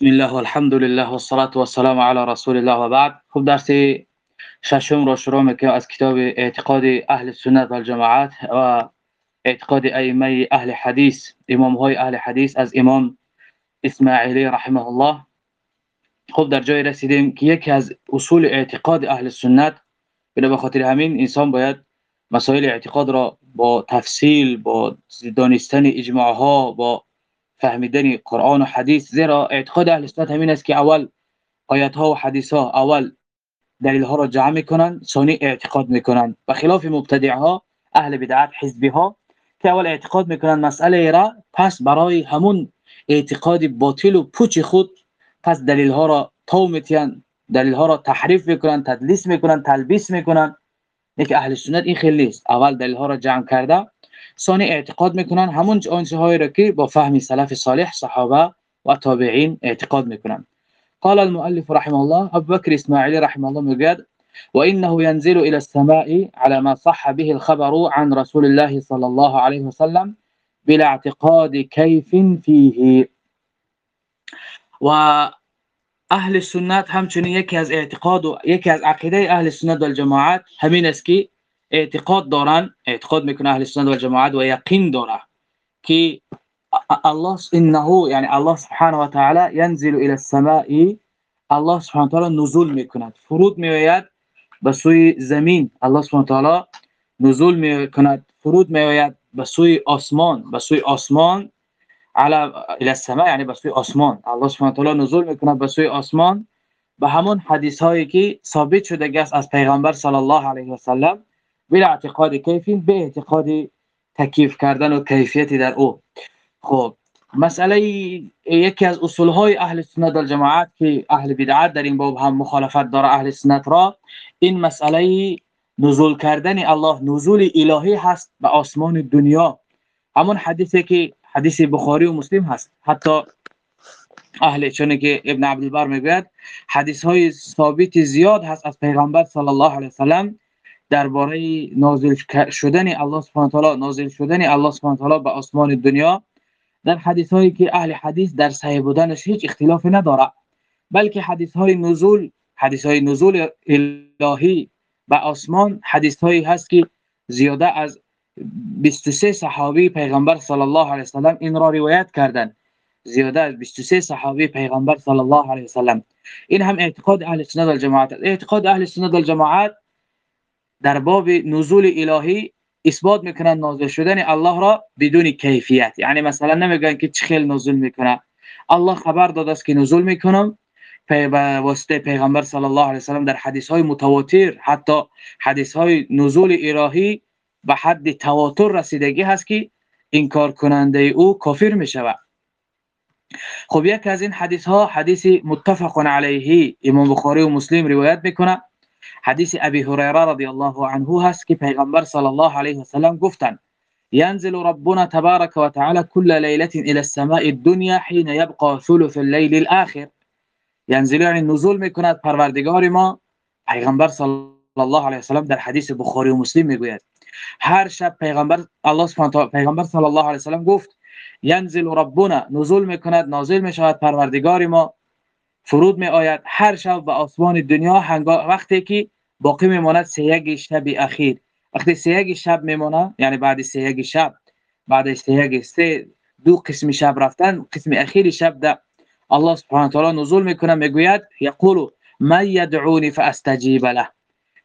بسم الله والحمد لله والصلاة والسلام على رسول الله بعد خب درس ششم رو شروع می‌کنیم از کتاب اعتقاد اهل سنت و الجماعت و اعتقاد ائمه اهل حدیث امام های اهل حدیث از امام اسماعیلی رحمه الله خب در جای رسیدیم که یکی از اصول اعتقاد اهل سنت به خاطر همین انسان باید مسائل اعتقاد را با تفصیل با دانستن اجماع ها با فهمیدن قرآن و حدیث زیرا اعتقاد اهل سنت همین است که اول آیات ها و حدیث ها اول دلیل ها را جمع می‌کنن ثانی اعتقاد می‌کنن. و خلاف مبتدع ها اهل بدعت حزبی ها که اول اعتقاد می‌کنن مسئله را پس برای همون اعتقاد باطل و پوچ خود پس دلیل ها را تو میتین دلیل ها را تحریف می‌کنن تدلیس می‌کنن تلبیس می‌کنن. یک اهل سنت این خیلی است اول دلیل ها را جمع کرده ثانی اعتقاد می‌کنن. همون آنچه را که با فهم سلف صالح صحابه و تابعین اعتقاد می‌کنن. قال المؤلف رحمه الله ابو بكر اسماعيلي رحمه الله می‌گوید وانه ينزل الى السماء على ما صح به الخبر عن رسول الله صلى الله عليه وسلم بلا اعتقاد كيف فيه و اهل سنت همچنین یکی از اعتقاد و یکی از عقیده اهل سنت و الجماعت همین است که اعتقاد دارن اعتقاد میکنه أهل سنت و الجماعت و یقین داره که الله انه یعنی الله سبحانه و تعالی ينزل إلى السماء الله سبحانه و تعالی نزول میکند. فرود میآید به سوی زمین الله سبحانه و تعالی نزول میکند. فرود میآید به سوی آسمان به سوی آسمان على إلى السماء یعنی به سوی آسمان. الله سبحانه و تعالی نزول میکند به سوی آسمان. به همون حدیث هایی که ثابت شده است از پیغمبر صلی الله علیه و سلم بلا اعتقاد کیفی به اعتقاد تکیف کردن و کیفیتی در او. خب مسئله یکی از اصول های اهل سنت و جماعت که اهل بدعت در این باب هم مخالفت داره اهل سنت را این مسئله نزول کردن الله نزول الهی هست به آسمان دنیا. همون حدیثی که حدیث بخاری و مسلم هست. حتی اهل چونه که ابن عبدالبر می‌گوید حدیث های ثابت زیاد هست از پیغمبر صلی الله علیه وسلم درباره نازل شدن الله سبحانه تعالی نازل شدن الله سبحانه تعالی به آسمان دنیا در حدیث هایی که اهل حدیث در صحیح بودنش هیچ اختلافی نداره بلکه حدیث های نزول حدیث های نزول الهی به آسمان حدیث هایی هست که زیاده از 23 صحابی پیغمبر صلی الله علیه وسلم این را روایت کردند زیاده از 23 صحابی پیغمبر صلی الله علیه وسلم این هم اعتقاد اهل سنت الجماعت اعتقاد اهل سنت الجماعت در باب نزول الهی اثبات می‌کنن نازل شدن الله را بدون کیفیت. یعنی مثلا نمیگن که چه خیل نزول می‌کنه الله خبر داده است که نزول می‌کنم. به واسطه پیغمبر صلی الله علیه وسلم در حدیث های متواتر حتی حدیث های نزول الهی به حد تواتر رسیدگی هست که انکار کننده او کافر می شود خب یک از این حدیث ها حدیث متفق علیه امام بخاری و مسلم روایت می‌کنه. حدیث ابی هریره رضی الله عنه هست که پیغمبر صلی الله علیه و سلم گفتند ينزل ربنا تبارك وتعالى كل ليلة إلى السماء الدنيا حين يبقى ثلث الليل الآخر. ينزل يعني نزول میکند پروردگار ما. پیغمبر صلی الله علیه و سلم در حدیث بخاری و مسلم هر شب پیغمبر الله سبحانه پیغمبر صلی الله علیه و سلم گفت ينزل ربنا نزول میکند نازل میشود پروردگار ما. فرود می آید هر شب به آسمان دنیا هنگام وقتی که باقی میماند سه یک شب اخیر. وقتی سه یک شب میمونه یعنی بعد سه شب بعد سه یک سه دو قسم شب رفتن قسم اخیر شب ده الله سبحانه و تعالی نزول می‌کنه می‌گوید یقول من یدعونی فاستجیب له.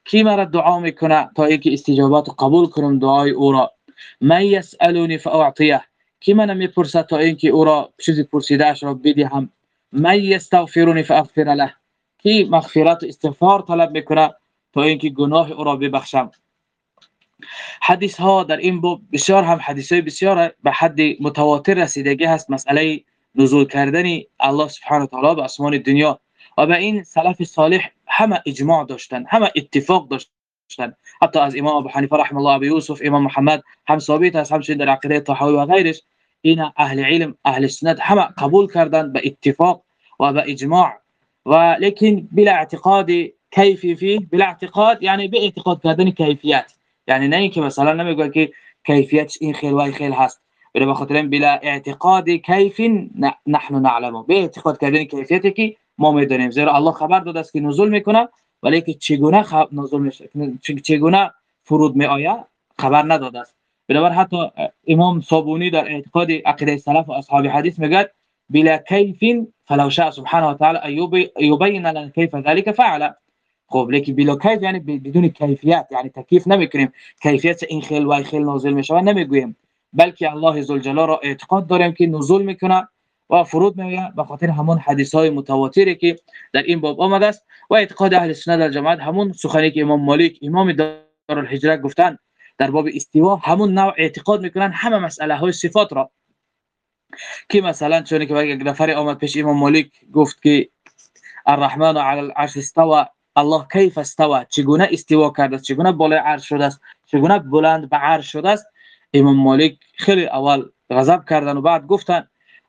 کی مرا دعا می‌کنه تا اینکه استجابت قبول کنم دعای او را؟ من یسالونی فاعطیه. کی من می‌پرسه تا اینکه او را چیزی پرسیده اش را بدهم؟ من یستغفرونی فاغفر له. کی مغفرت استغفار طلب می‌کنه تا اینکه گناه او را ببخشم. حدیث ها در این باب بسیار هم حدیث های بسیار به حد متواتر رسیدگی هست مسئله نزول کردن الله سبحانه و تعالی به آسمان دنیا. و به این سلف صالح همه اجماع داشتن همه اتفاق داشتن. حتی از امام ابو حنیفه رحمه الله ابو یوسف امام محمد هم ثابت است همچنین در عقیده طحاوی و غیرش. این اهل علم اهل سنت همه قبول کردن به اتفاق و به اجماع و لیکن بلا اعتقاد کیفی فيه بلا اعتقاد یعنی به اعتقاد کردن کیفیت یعنی نه اینکه مثلا نمیگه که کیفیت این خیل و این خیل هست. بلا بخاطر بلا اعتقاد کیف نحن نعلم به اعتقاد کردن کیفیتی که ما می‌دونیم زیرا الله خبر داده است که نزول می‌کنه ولی که چگونه خب نزول میشه چگونه فرود می آید خبر نداده است. بنابر حتی امام صابونی در اعتقاد عقیده سلف و اصحاب حدیث میگه بلا کیف فلو شاء سبحانه وتعالى يبين لنا كيف ذلك فعل. خب لیکن بلا کیف یعنی بدون کیفیت یعنی تکیف نمیکنیم کیفیت این خیل و خیل نازل میشه نمیگویم بلکه الله ذوالجلال را اعتقاد داریم که نزول میکنه و فرود میوید به خاطر همون حدیث های متواتری که در این باب آمده است. و اعتقاد أهل سنت در جماعت همون سخنی که امام مالک امام دارالهجره گفتن در باب استوا همون نوع اعتقاد میکنن همه مسئله های صفات را. که مثلا چون که یک نفر آمد پیش امام مالک گفت که الرحمن علی العرش استوى الله کیف استوى؟ چگونه استوا کرده چگونه بالای عرش شده است؟ چگونه بلند به عرش شده است؟ امام مالک خیلی اول غضب کردن و بعد گفتن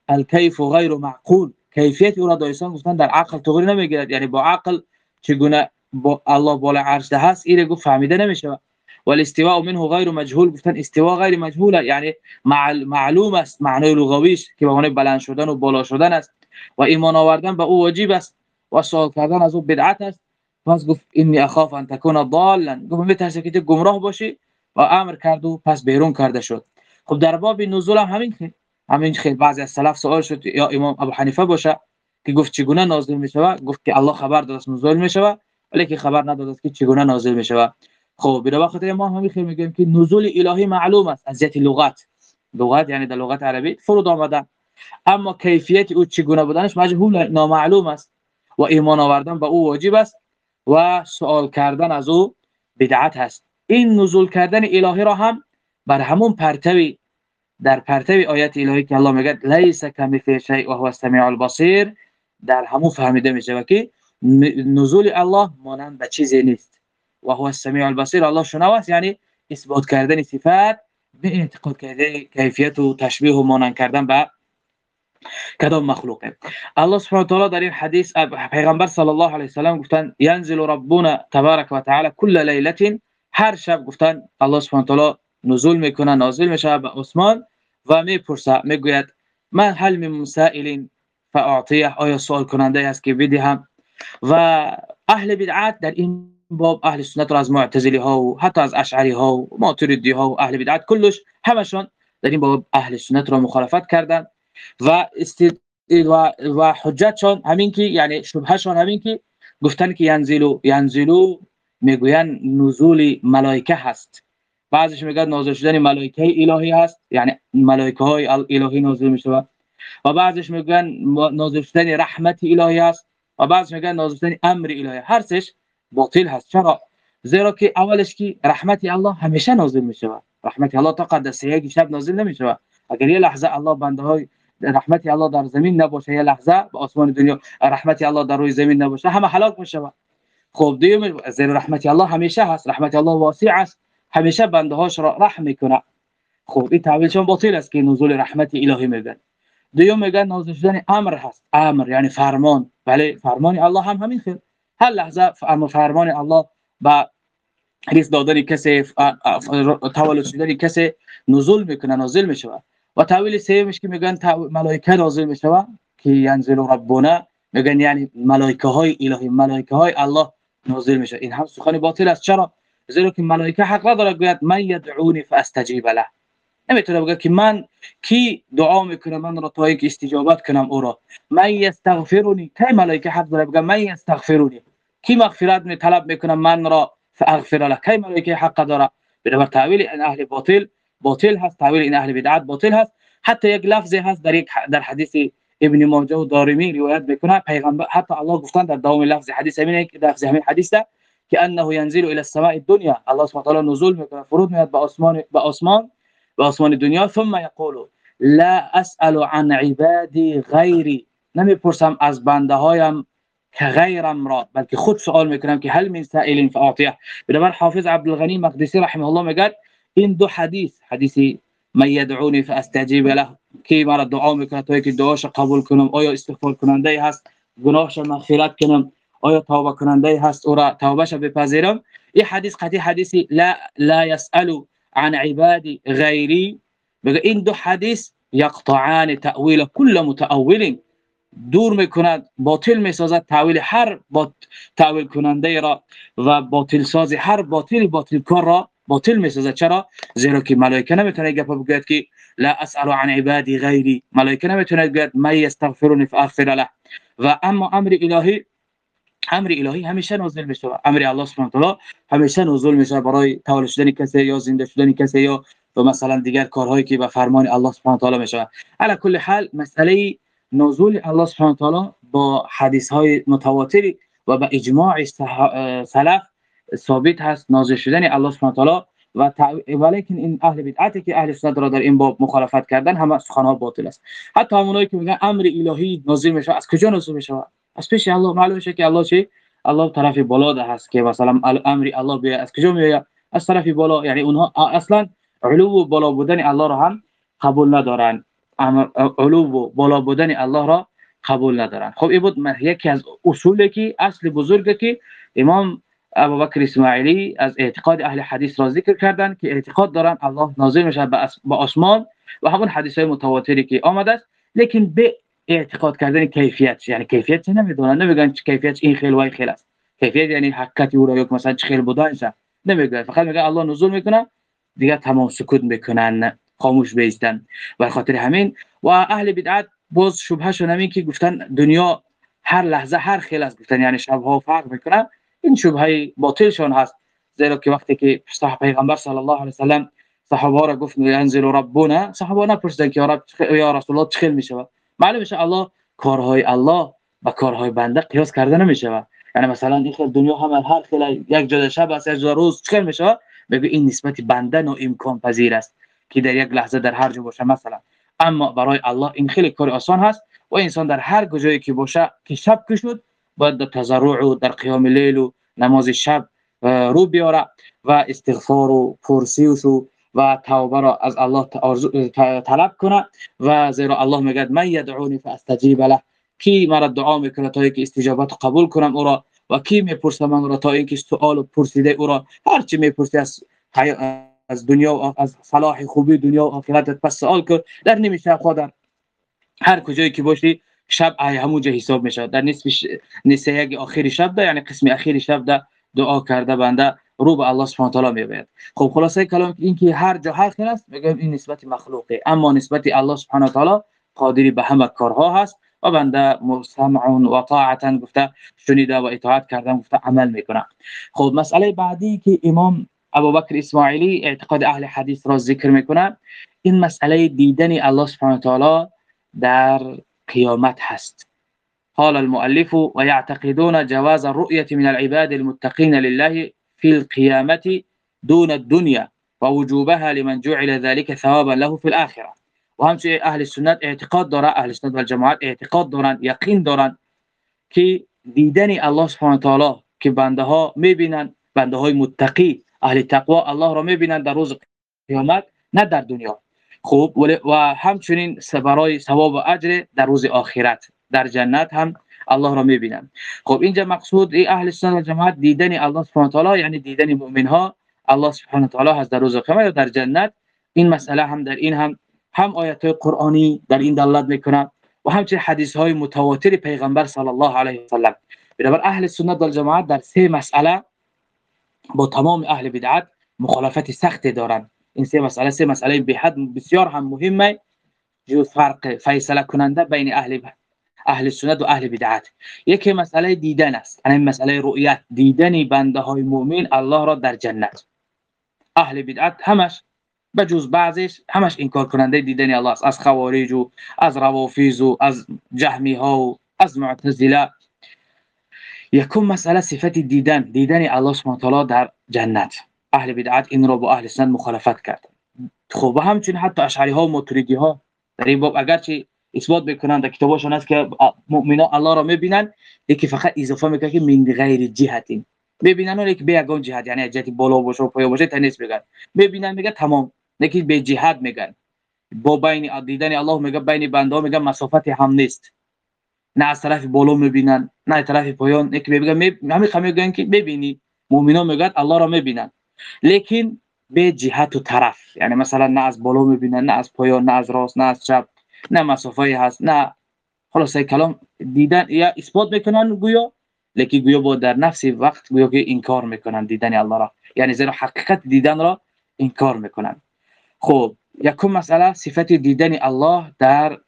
الکیف غیر معقول. کیفیت او را دایستان گفتن در عقل تغییر نمی‌گیرد. یعنی با عقل چگونه با الله بالای عرش ده هست اینو فهمیده نمیشه والاستواء منه غیر مجهول. گفتن استوا غیر مجهول یعنی معلوم است. معنای لغویش که به معنی بلند شدن و بالا شدن است و ایمان آوردن به او واجب است و سوال کردن از او بدعت است. پس گفت انی اخاف ان تكون ضالا. گفت میترسه که گمراه باشی و امر کرد و پس بیرون کرده شد. خب در باب نزول هم همین خیلی همین خیلی بعضی از سلف سوال شد یا امام ابو حنیفه باشه که گفت چگونه نازل میشه گفت که الله خبر داده نزول میشه ولی که خبر نداده که چگونه نازل میشه خب به وقت ما همین خیلی میگیم که نزول الهی معلوم است از جهت لغت. لغت یعنی در لغت عربی فرود آمده. اما کیفیت او چگونه بودنش مجهول نامعلوم است و ایمان آوردن به او واجب است و سوال کردن از او بدعت است این نزول کردن الهی را هم بر همون پرتوی در پرتوی آیت الهی که الله میگه لیس کمثل شیء و هو السمیع البصیر. در همون فهمیده میشه که نزول الله مانند به چیزی نیست. و هو السمیع البصیر. الله شنواست یعنی اثبات کردن صفات به اعتقاد کردن کیفیت و تشبیه و مانند کردن به کدام مخلوقه الله سبحانه و تعالی در این حدیث پیغمبر صلی الله علیه و سلم گفتن ينزل ربنا تبارک و تعالی كل ليله هر شب گفتن الله سبحانه و تعالی نزول می‌کنه نازل میشه به آسمان و می‌پرسه می‌گوید من هل من مسائل فاعطیه؟ آیا سوال کننده است که بدهم؟ و اهل بدعت در این باب اهل سنت را از معتزلی ها و حتی از اشعری ها و ماتریدی ها و اهل بدعت کلش همشون در این باب اهل سنت را مخالفت کردند و است و, و حجتشون همین که یعنی شبهشون همین که گفتن که ینزلو ینزلو می‌گوین نزول ملائکه هست. بعضیش میگن نازل شدن ملائکه الهی هست یعنی ملائکه های الهی نازل میشه. و بعضیش میگن نازل شدن رحمت الهی هست و بعضیش میگن نازل شدن امر الهی. هر سش باطل هست. چرا؟ زیرا که اولش که رحمت الله همیشه نازل میشه رحمت الله تا قدس یک شب نازل نمیشه اگر یه لحظه الله بنده های رحمت الله در زمین نباشه یه لحظه به آسمان دنیا رحمت الله در روی زمین نباشه همه هلاک میشه خب دیوم زیر رحمت الله همیشه هست. رحمت الله واسع است. همیشه بنده هاش را رحم میکنه خب این تعبیر چون باطل است که نزول رحمت الهی میگن. دیوم میگن نازل شدن أمر هست. أمر یعنی فرمان. ولی فرمان الله هم همین خیر. هر لحظه فرمان الله با ریس دادن کسی تولد شدن کسی نزول می‌کنه نازل میشه و تعویل سومش که میگن ملائکه نازل میشه که ينزل ربنا میگن یعنی ملائکه های الهی ملائکه های الله نازل میشه این هم سخن باطل است. چرا؟ زیرا که ملائکه حق نداره گوید من یدعونی فاستجیب له. نمی‌تونه بگه که من کی دعا می‌کنه من را تا اینکه استجابت کنم او را. من یستغفرونی کی ملائکه حق داره بگه من یستغفرونی. کی مغفرت می طلب میکنه من را فاغفر له. کی ملائکه حق داره بنابر تعویل این أهل باطل باطل هست تعویل این أهل بدعت باطل هست. حتی یک لفظی هست در یک در حدیث ابن ماجه و دارمی روایت میکنه. پیغمبر حتی الله گفتن در دوام لفظ حدیث همین که لفظ همین حدیث ده که انه ينزل إلى السماء الدنيا الله سبحانه وتعالى نزول میکنه فرود میاد به آسمان به آسمان به آسمان دنیا. ثم يقول لا اسأل عن عبادي غيري نمیپرسم از بنده هایم که غیرم را بلکه خود سوال میکنم که هل من سائل فاعطيه بنابر حافظ عبدالغنی مقدسی رحمه الله میگه این دو حدیث حدیثی من يدعوني فاستجيب له کی مرا دعا میکنه تا اینکه دعاش قبول کنم آیا استغفار کننده هست؟ گناهش مغفرت کنم آیا توبه کننده هست؟ أو را توبهش بپذیرم. این حدیث قطعی حدیثی لا لا يسأل عن عبادي غیری میگه این دو حدیث یقطعان تأویل کل متأول دور می‌کند باطل می‌سازد. تعویل هر تعویل کننده را و باطل ساز هر باطل باطل کار را باطل می‌سازد. چرا؟ زیرا که ملائکه نمی‌تونه گپ بگوید که لا اسال عن عبادی غیری. ملائکه نمی‌تونه بگوید من یستغفرنی فاغفر له. و اما امر الهی امر الهی همیشه نازل میشه. امر الله سبحانه و همیشه نازل میشه برای تولد شدن کسی یا زنده شدن کسی یا و مثلا دیگر کارهایی که به فرمان الله سبحانه و تعالی میشه. علی کل حال مسئله نزول الله سبحانه تعالی با حدیث های متواتر و با اجماع سلف ثابت هست نازل شدن الله سبحانه و تعالی و ولیکن این اهل بدعتی که اهل سنت را در این باب مخالفت کردن همه سخنها باطل است. حتی همونایی که میگن امر الهی نازل میشه از کجا نازل میشه از پیش الله معلوم میشه که الله چی؟ الله طرف بالا ده هست که مثلا امر الله بیا از کجا میاد از طرف بالا یعنی اونها اصلا علو و بالا بودن الله را هم قبول ندارن. علو و بالا بودن الله را قبول ندارن. خب این بود یکی از اصولی که اصل بزرگی که امام ابوبکر اسماعیلی از اعتقاد اهل حدیث را ذکر کردن که اعتقاد دارن الله نازل میشه به آسمان و همون حدیث های متواتری که آمده است. لیکن به اعتقاد کردن کیفیت یعنی کیفیت نمی‌دونن؟ نمیگن کیفیت این خیل و این خیل است. کیفیت یعنی حقیقت او را یک مثلا چه خیل بودن نمیگن. فقط میگه الله نزول می‌کنه. دیگه تمام سکوت می‌کنن. خاموش بیستن و خاطر همین و اهل بدعت باز شبهه شون که گفتن دنیا هر لحظه هر خیل است. گفتن یعنی شبها فرق می‌کنه. این شبهه باطلشون هست. زیرا که وقتی که صاحب پیغمبر صلی الله علیه و سلم صحابه را گفت انزل ربنا صحابه نپرسیدن که یا رسول الله چخیل میشه معلوم میشه الله کارهای الله با کارهای بنده قیاس کرده نمیشه یعنی مثلا این خیلی دنیا هم هر خیلی یک جا شب است یک جا روز چخیل میشه بگو این نسبت بنده و امکان پذیر است. که در یک لحظه در هر جا باشه مثلا. اما برای الله این خیلی کار آسان هست و انسان در هر کجایی که باشه که شب کشود باید در تضرع و در قیام لیل و نماز شب رو بیاره و استغفار و پرسیوش و توبه را از الله طلب کنه و زیرا الله میگه من یدعونی فاستجیب له. کی مرا دعا می‌کنه تا اینکه استجابت قبول کنم او را؟ و کی می‌پرسه من را تا اینکه سوال پرسیده او را؟ هر چی می‌پرسی از از دنیا و از صلاح خوبی دنیا و آخرت پس سوال کن. در نمیشه خدا. هر کجایی که باشی شب ای همونجا حساب میشه. در نصف نصف یک آخری شب ده یعنی قسم اخیر شب ده دعا کرده بنده رو به الله سبحانه تعالی می‌برد خب خلاصه کلام این که هر جا خیر است میگم این نسبت مخلوقه. اما نسبت الله سبحانه تعالی قادری به همه کارها هست. و بنده مستمع و طاعتا گفته شنیده و اطاعت کردن گفته عمل می‌کنه. خب مسئله بعدی که امام ابوبکر اسماعیلی اعتقاد أهل حدیث را ذکر میکنه. این مسئله دیدن الله سبحانه تعالی در قیامت هست. قال المؤلف ويعتقدون جواز الرؤية من العباد المتقين لله في القيامة دون الدنيا ووجوبها لمن جعل ذلك ثوابا له في الآخرة. و أهل السنة اعتقاد دارن أهل السنة والجماعات اعتقاد دارن يقين دارن که دیدن الله سبحانه وتعالى که بنده ها میبینن بنده های متقی اهل تقوا الله را می‌بینن در روز قیامت نه در دنیا. خوب و همچنین برای ثواب و اجر در روز آخرت در جنت هم الله را می‌بینن خب اینجا مقصود ای اهل سنت جماعت دیدن الله سبحانه تعالی یعنی دیدن مؤمن ها الله سبحانه و تعالی هست در روز قیامت در جنت. این مسئله هم در این هم هم آیات قرآنی در این دلالت می‌کنه و همچنین حدیث های متواتر پیغمبر صلی الله علیه و سلم. بنابر اهل سنت جماعت در سه مسئله با تمام اهل بدعت مخالفت سخت دارن. این سه مسئله سه مسئله به حد بسیار هم مهمه. جو فرق فیصله کننده بین اهل اهل سنت و اهل بدعت. یکی مسئله دیدن است. یعنی مسئله رؤیت دیدن بنده های مؤمن الله را در جنت. اهل بدعت همش بجز بعضش همش انکار کننده دیدن الله است. از خوارج و از روافیز و از جهمی ها و از معتزله یکم مسئله صفت دیدن. دیدن الله سبحانه تعالی در جنت. اهل بدعت این را با اهل سنت مخالفت کرد. خب همچنین حتی اشعری ها و ماتریدی ها در این باب اگرچه اثبات می‌کنن در کتابشون هست که مؤمنان الله را می‌بینن یکی فقط اضافه می‌کنه که من غیر جهتی می‌بینن ولی که به یگان جهت یعنی جهتی بالا باشه و پایین باشه تنیس میگن. می‌بینن میگه تمام. نکی به جهت میگن. با بین دیدن الله میگه بین بنده ها میگه مسافت هم نیست. نه از طرف بالا می‌بینن نه از طرف پایان. یکی میگه همین خمی میگن که ببینی مؤمنان میگن الله را می‌بینن. لیکن به جهت و طرف یعنی مثلا نه از بالا می‌بینن نه از پایان نه از راست نه از چپ نه مسافه هست نه. خلاص کلام دیدن یا اثبات می‌کنن گویا لیکن گویا با در نفس وقت گویا که انکار می‌کنن دیدن الله را. یعنی زیرا حقیقت دیدن را انکار می‌کنن. خب یکم مسئله صفت دیدن الله در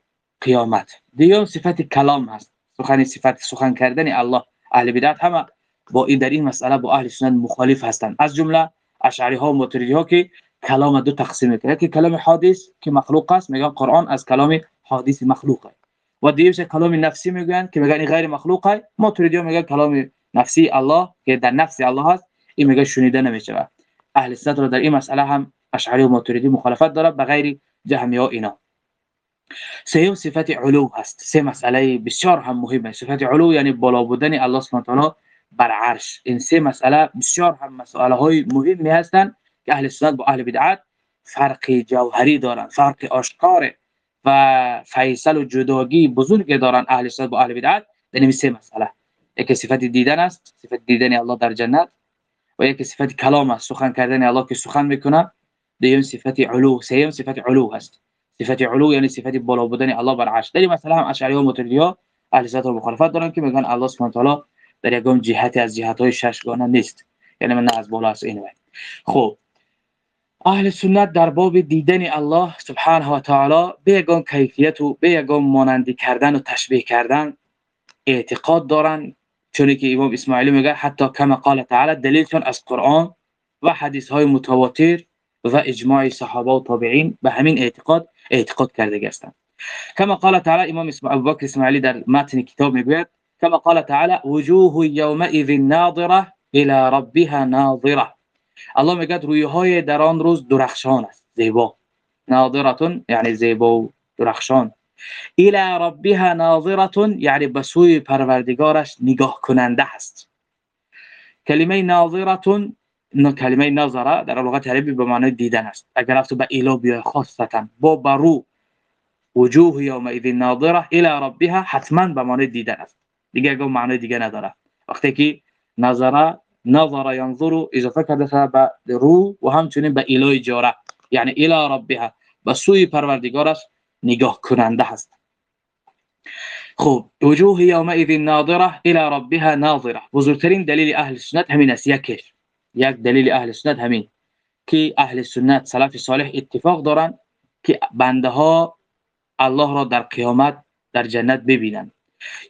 قیامت. دیگه صفت کلام هست. سخن صفت سخن کردن الله. اهل بدعت همه با این در این مسئله با اهل سنت مخالف هستند از جمله اشعری ها و ماتریدی ها که کلام دو تقسیم می‌کنه. که کلام حادث که مخلوق است میگن قرآن از کلام حادث مخلوق. و دیگه کلام نفسی میگن که میگن غیر مخلوق ماتریدی ها میگن کلام نفسی الله که در نفس الله هست. این میگه شنیده نمیشه. اهل سنت را در این مسئله هم اشعری و ماتریدی مخالفت داره. به غیر جهمی ها اینا. سه صفت علو هست. سه مسئله بسیار هم مهمه صفت علو یعنی بالا بودن الله سبحانه تعالی بر عرش. این سه مسئله بسیار هم مسئله های مهمی هستند که اهل سنت با اهل بدعت فرق جوهری دارن فرق آشکار و فیصل و جداگی بزرگ دارن اهل سنت با اهل بدعت. در این سه مسئله. یکی صفت دیدن است صفت دیدن الله در جنت و یکی صفت کلام است سخن کردن الله که سخن می‌کنه دیگه صفت علو سیم صفت علو هست. صفت علو یعنی صفت بالا بودن الله بر عرش. در مثلا هم اشعری و ماتریدی ها اهل سنت مخالفت دارن که میگن الله سبحانه و تعالی در یگان جهت از جهت های ششگانه نیست. یعنی من نه از بالا است اینو خب. اهل سنت در باب دیدن الله سبحانه و تعالی به یگان کیفیت و به یگان مانندی کردن و تشبیه کردن اعتقاد دارن. چون که امام اسماعیلی میگه حتی کما قال تعالی دلیلشون از قرآن و حدیث های متواتر و اجماع صحابه و تابعین به همین اعتقاد اعتقاد کرده هستند کما قال تعالی امام ابوبکر اسماعیلی در متن کتاب می‌گوید كما قال تعالى وجوه يومئذ ناظره الى ربها ناظره. الله میگه روی های در آن روز درخشان است زیبا. ناظره یعنی زیبا و درخشان. الى ربها ناظره یعنی به سوی پروردگارش نگاه کننده است. کلمه ناظره کلمه نظره در لغت عربی به معنی دیدن است. اگر رفت به اله بیا خاصتا با برو وجوه یومئذ ناظره الى ربها حتما به معنی دیدن است. دیگه گفت معنی دیگه نداره. وقتی که نظر نظر ينظر اضافه کرده به رو و همچنین به اله جاره. یعنی الی ربها. به سوی پروردگارش نگاه کننده هست خب وجوه یومئذ ناظره الى ربها ناظره. بزرگترین دلیل اهل سنت همین است. یکش یک دلیل اهل سنت همین. که اهل سنت سلف صالح اتفاق دارن که بنده ها الله را در قیامت در جنت ببینند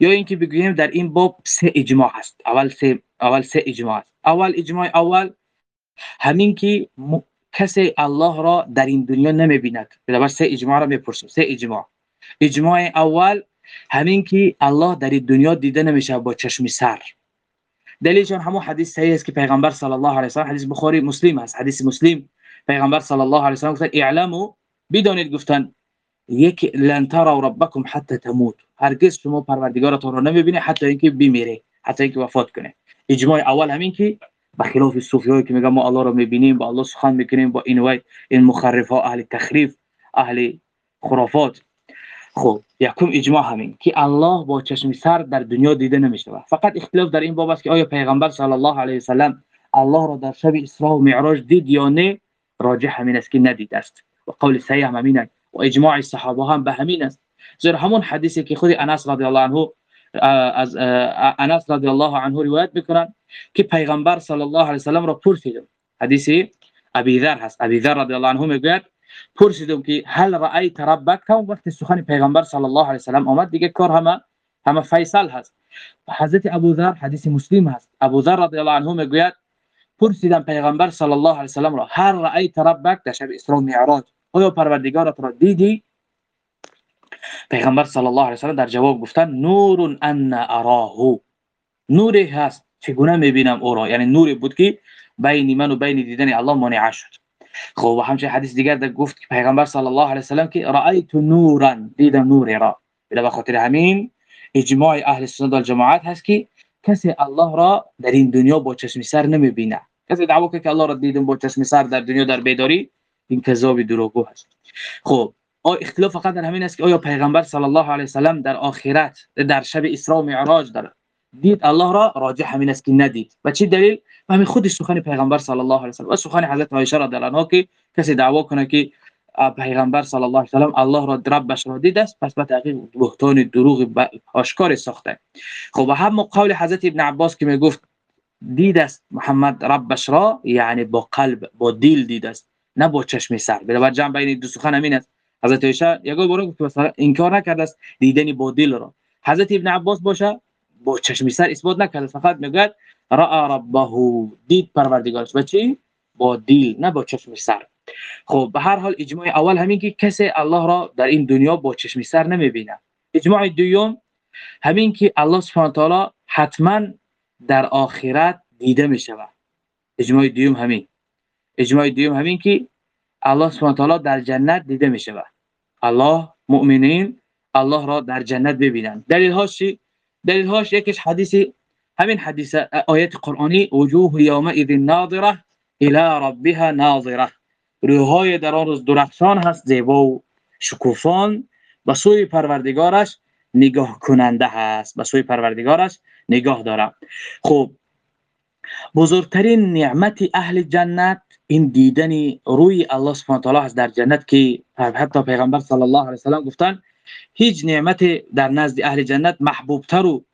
یا اینکه بگوییم در این باب سه اجماع هست. اول سه اول سه اجماع هست. اول اجماع اول همین که م... کسی الله را در این دنیا نمی‌بیند. بنابر سه اجماع را می‌پرسیم. سه اجماع. اجماع اول همین که الله در این دنیا دیده نمیشه با چشم سر. دلیلشون همون حدیث صحیح است که پیغمبر صلی الله علیه و سلم حدیث بخاری مسلم است. حدیث مسلم پیغمبر صلی الله علیه و سلم گفت اعلموا بدونید گفتن یک لن تروا ربکم حتی تموت. هرگز شما پروردگارتون رو نمی‌بینه حتی اینکه بمیره حتی اینکه وفات کنه. اجماع اول همین که بخلاف صوفیایی که میگن ما الله رو می‌بینیم با الله سخن می‌کنیم با این وای این مخرف ها اهل تخریف اهل خرافات. خب یکم اجماع همین که الله با چشم سر در دنیا دیده نمیشه فقط اختلاف در این باب است که آیا پیغمبر صلی الله علیه و سلم الله را در شب اسراء و معراج دید یا نه؟ راجح همین است که ندید است. و قول صحیح هم همین است. و اجماع الصحابه هم به همین است. زیرا همون حدیثی که خود انس رضی الله عنه از انس رضی الله عنه روایت می‌کنن که پیغمبر صلی الله علیه و سلم را پرسیدم حدیثی ابی ذر هست. ابی ذر رضی الله عنه می‌گوید پرسیدم که هل رأیت ربک؟ هم وقت سخن پیغمبر صلی الله علیه و سلم آمد. دیگه کار همه همه فیصل هست. حضرت ابو ذر حدیث مسلم هست. ابو ذر رضی الله عنه میگوید پرسیدم پیغمبر صلی الله علیه و سلم را هل رأیت ربک؟ در شب اسراء معراج. آیا پروردگارت را دیدی؟ پیغمبر صلی الله علیه و سلم در جواب گفتن نور ان اراه. نوری هست. چگونه میبینم أو را؟ یعنی نوری بود که بین من و بین دیدن الله مانع شد. خب و همچنین حدیث دیگر در گفت که پیغمبر صلی الله علیه و سلم که رأیت نورا دیدم نوری را. به خاطر همین اجماع اهل سنت و جماعت هست که کسی الله را در این دنیا با چشم سر نمی‌بینه. کسی دعوا که الله را دیدم با چشم سر در دنیا در بیداری این کذاب دروغگو هست. خب اختلاف فقط در همین است که آیا پیغمبر صلی الله علیه و در آخرت در شب اسراء و معراج در دید الله را راجع همین است که ندید. و چی دلیل؟ همین خود سخن پیغمبر صلی الله علیه و سلم و سخن حضرت عایشه رضی الله عنها که کسی دعوا کنه که پیغمبر صلی الله علیه و سلم الله را ربش را دید است پس به تحقیق بهتان دروغ آشکار ساخته. خب هم قول حضرت ابن عباس که می‌گفت دید است محمد ربش را یعنی با قلب با دل دید است نه با چشم سر. بر جمع بین دو سخن همین است. حضرت عایشه یگو بار گفت مثلا انکار نکرده است دیدن با دل را. حضرت ابن عباس باشه با چشم سر اثبات نکرده فقط میگه را ربه دید پروردگارش. و چی؟ با دل نه با چشم سر. خب به هر حال اجماع اول همین که کسی الله را در این دنیا با چشم سر نمی‌بینه. اجماع دوم همین که الله سبحانه تعالی حتما در آخرت دیده می شود اجماع دوم همین. اجماع دوم همین که الله سبحانه تعالی در جنت دیده می شود الله مؤمنین الله را در جنت ببینند دلیل هاش چی؟ دلیل هاش یکیش حدیثی همین حدیث آیت قرآنی وجوه یومئذ ناظره الى ربها ناظره روحهای در آن روز درخشان هست زیبا و شکوفان. به سوی پروردگارش نگاه کننده هست. به سوی پروردگارش نگاه داره خب بزرگترین نعمت اهل جنت این دیدن روی الله سبحانه تعالی هست در جنت که حتی پیغمبر صلی الله علیه و سلم گفتن هیچ نعمت در نزد اهل جنت محبوبتر و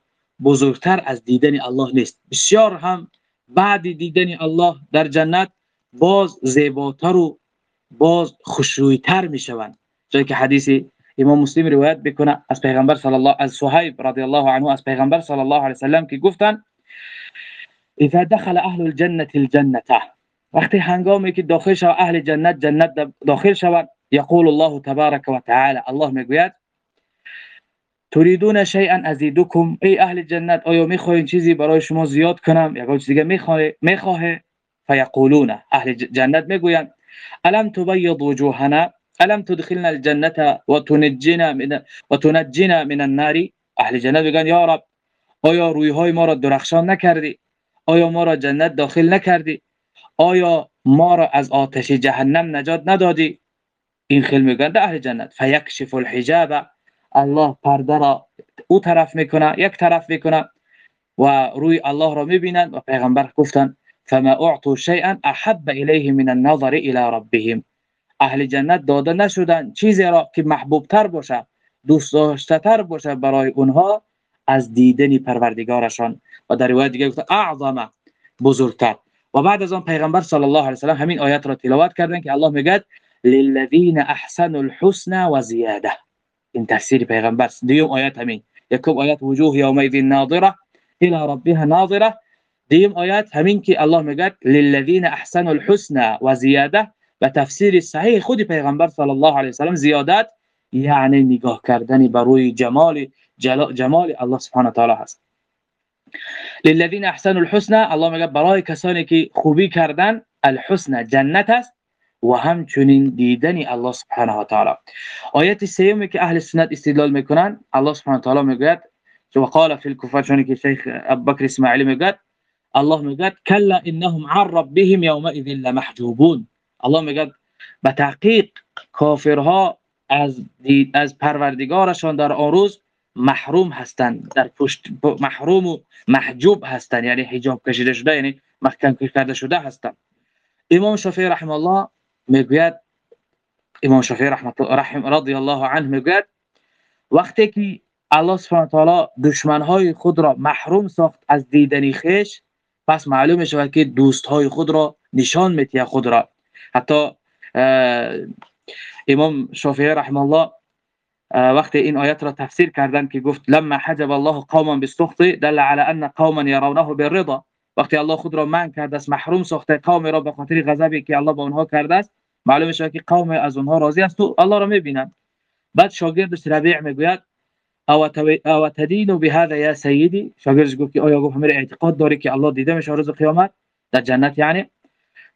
بزرگتر از دیدن الله نیست. بسیار هم بعد دیدن الله در جنت باز زیباتر و باز خوشرویتر می‌شوند. جایی که حدیث امام مسلم روایت بکنه از پیغمبر صلی الله از صهیب رضی الله عنه از پیغمبر صلی الله علیه وسلم که گفتن اذا دخل اهل الجنه الجنه وقتی هنگامی که داخل شود اهل جنت جنت داخل شود یقول الله تبارک و تعالی. الله می‌گوید تريدون شيئا ازيدكم ای اهل جنت آیا می‌خواهید چیزی برای شما زیاد کنم؟ یا چیز دیگه می‌خواه می‌خواه؟ فیقولون. اهل جنت می‌گویند الم تبيض وجوهنا؟ الم تدخلنا الجنه وتنجنا من وتنجنا من النار? اهل جنت میگن یا رب آیا روی های ما را درخشان نکردی؟ آیا ما را جنت داخل نکردی؟ آیا ما را از آتش جهنم نجات ندادی؟ این خیل میگن اهل جنت فیکشف الحجاب. الله پرده را او طرف می‌کنه یک طرف می‌کنه و روی الله را می‌بینند و پیغمبر گفتن فما اعطوا شيئا احب اليه من النظر الى ربهم. اهل جنت داده نشدن چیزی را که محبوب تر باشه دوست داشته تر باشه برای اونها از دیدن پروردگارشان. و در روایت دیگه گفت اعظم بزرگتر. و بعد از آن پیغمبر صلی الله علیه و سلم همین آیات را تلاوت کردن که الله میگه للذین احسنوا الحسن و من تفسير پیغمبر. ديوم آيات همين يكوب آيات وجوه يوميذ ناظرة إلى ربها ناظرة. ديوم آيات همين كي الله مقال للذين أحسنوا الحسنى وزيادة بتفسير صحيح خود پیغمبر صلى الله عليه وسلم زيادات يعني نگاه کردن بروي جمال جمال الله سبحانه وتعالى هست. للذين أحسنوا الحسنى الله مقال براي كساني كي خوبي کردن الحسنى جنت هست و همچنین دیدن الله سبحانه و تعالی. آیت سیومی که اهل سنت استدلال می‌کنن الله سبحانه و تعالی میگه و قال فی الكفار چون که شیخ ابوبکر اسماعیلی میگه الله میگه کلا انهم عن ربهم يومئذ لمحجوبون. الله میگه به تحقیق کافرها از از پروردگارشان در آن روز محروم هستند در پشت محروم و محجوب هستند. یعنی حجاب کشیده شده یعنی محکم کرده شده هستند. امام شافعی رحم الله می‌گوید امام شافعی رحمت رحم رضی الله عنه می‌گوید وقتی که الله سبحانه تعالی دشمنهای خود را محروم ساخت از دیدن خیش پس معلوم میشه که دوست های خود را نشان میتیه خود را. حتی امام شافعی رحم الله وقتی این آیت را تفسیر کردن که گفت لما حجب الله قوما بالسخط دل على ان قوما يرونه بالرضا. وقتی الله خود را من کرده است محروم ساخته قوم را به خاطر غضبی که الله به اونها کرده است معلوم میشه که قوم از اونها راضی است. و الله را می‌بینن بعد شاگردش ربیع می‌گوید او او تدین بهذا یا سیدی؟ شاگردش گفت که آیا گفت همه اعتقاد داری که الله دیده میشه روز قیامت؟ در جنت یعنی؟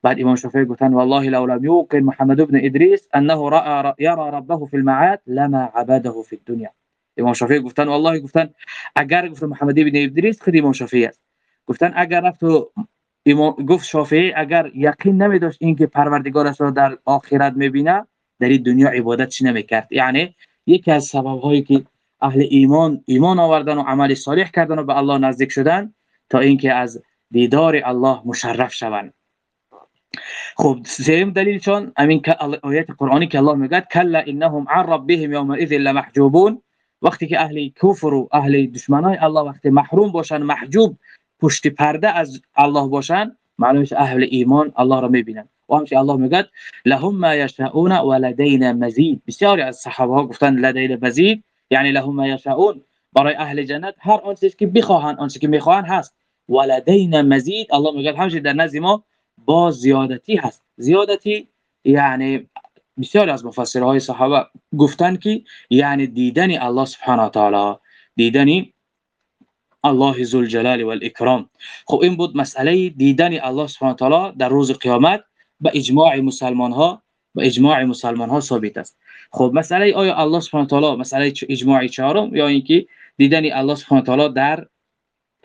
بعد امام شافعی گفتن والله لو لم يوقن محمد بن ادریس انه راى يرى ربه في المعاد لما عبده في الدنيا امام شافعی گفتن والله گفتن اگر گفت محمد بن ادریس خود امام شافعی است. گفتن اگر رفت امام گفت شافعی اگر یقین نمی داشت اینکه پروردگارش را در آخرت می‌بینه در این دنیا عبادت چی نمی‌کرد؟ یعنی یکی از سبب هایی که اهل ایمان ایمان آوردن و عمل صالح کردن و به الله نزدیک شدن تا اینکه از دیدار الله مشرف شوند خب سیم دلیل چون؟ امین که آیت قرآنی که الله میگه کلا انهم عن ربهم یومئذ لمحجوبون. وقتی که اهل کفر و اهل دشمنای الله وقتی محروم باشن محجوب پشت پرده از الله باشن معلومه اهل ایمان الله را می‌بینن. و همچنین الله میگه لهم ما یشاؤون ولدینا مزید. بسیاری از صحابه ها گفتن لدینا مزید یعنی لهم ما یشاؤون برای اهل جنت هر آنچه که بخواهن آنچه که می‌خواهن هست. ولدینا مزید الله میگه همچنین در نزد ما با زیادتی هست. زیادتی یعنی بسیار از مفسرهای صحابه گفتن که یعنی دیدن الله سبحانه و تعالی. دیدن الله ذوالجلال والاکرام خب این بود مسئله دیدن الله سبحانه و تعالی در روز قیامت به اجماع مسلمان ها به اجماع مسلمان ها ثابت است خب مسئله آیا الله سبحانه و تعالی مسئله اجماع چهارم یا اینکه دیدن الله سبحانه و تعالی در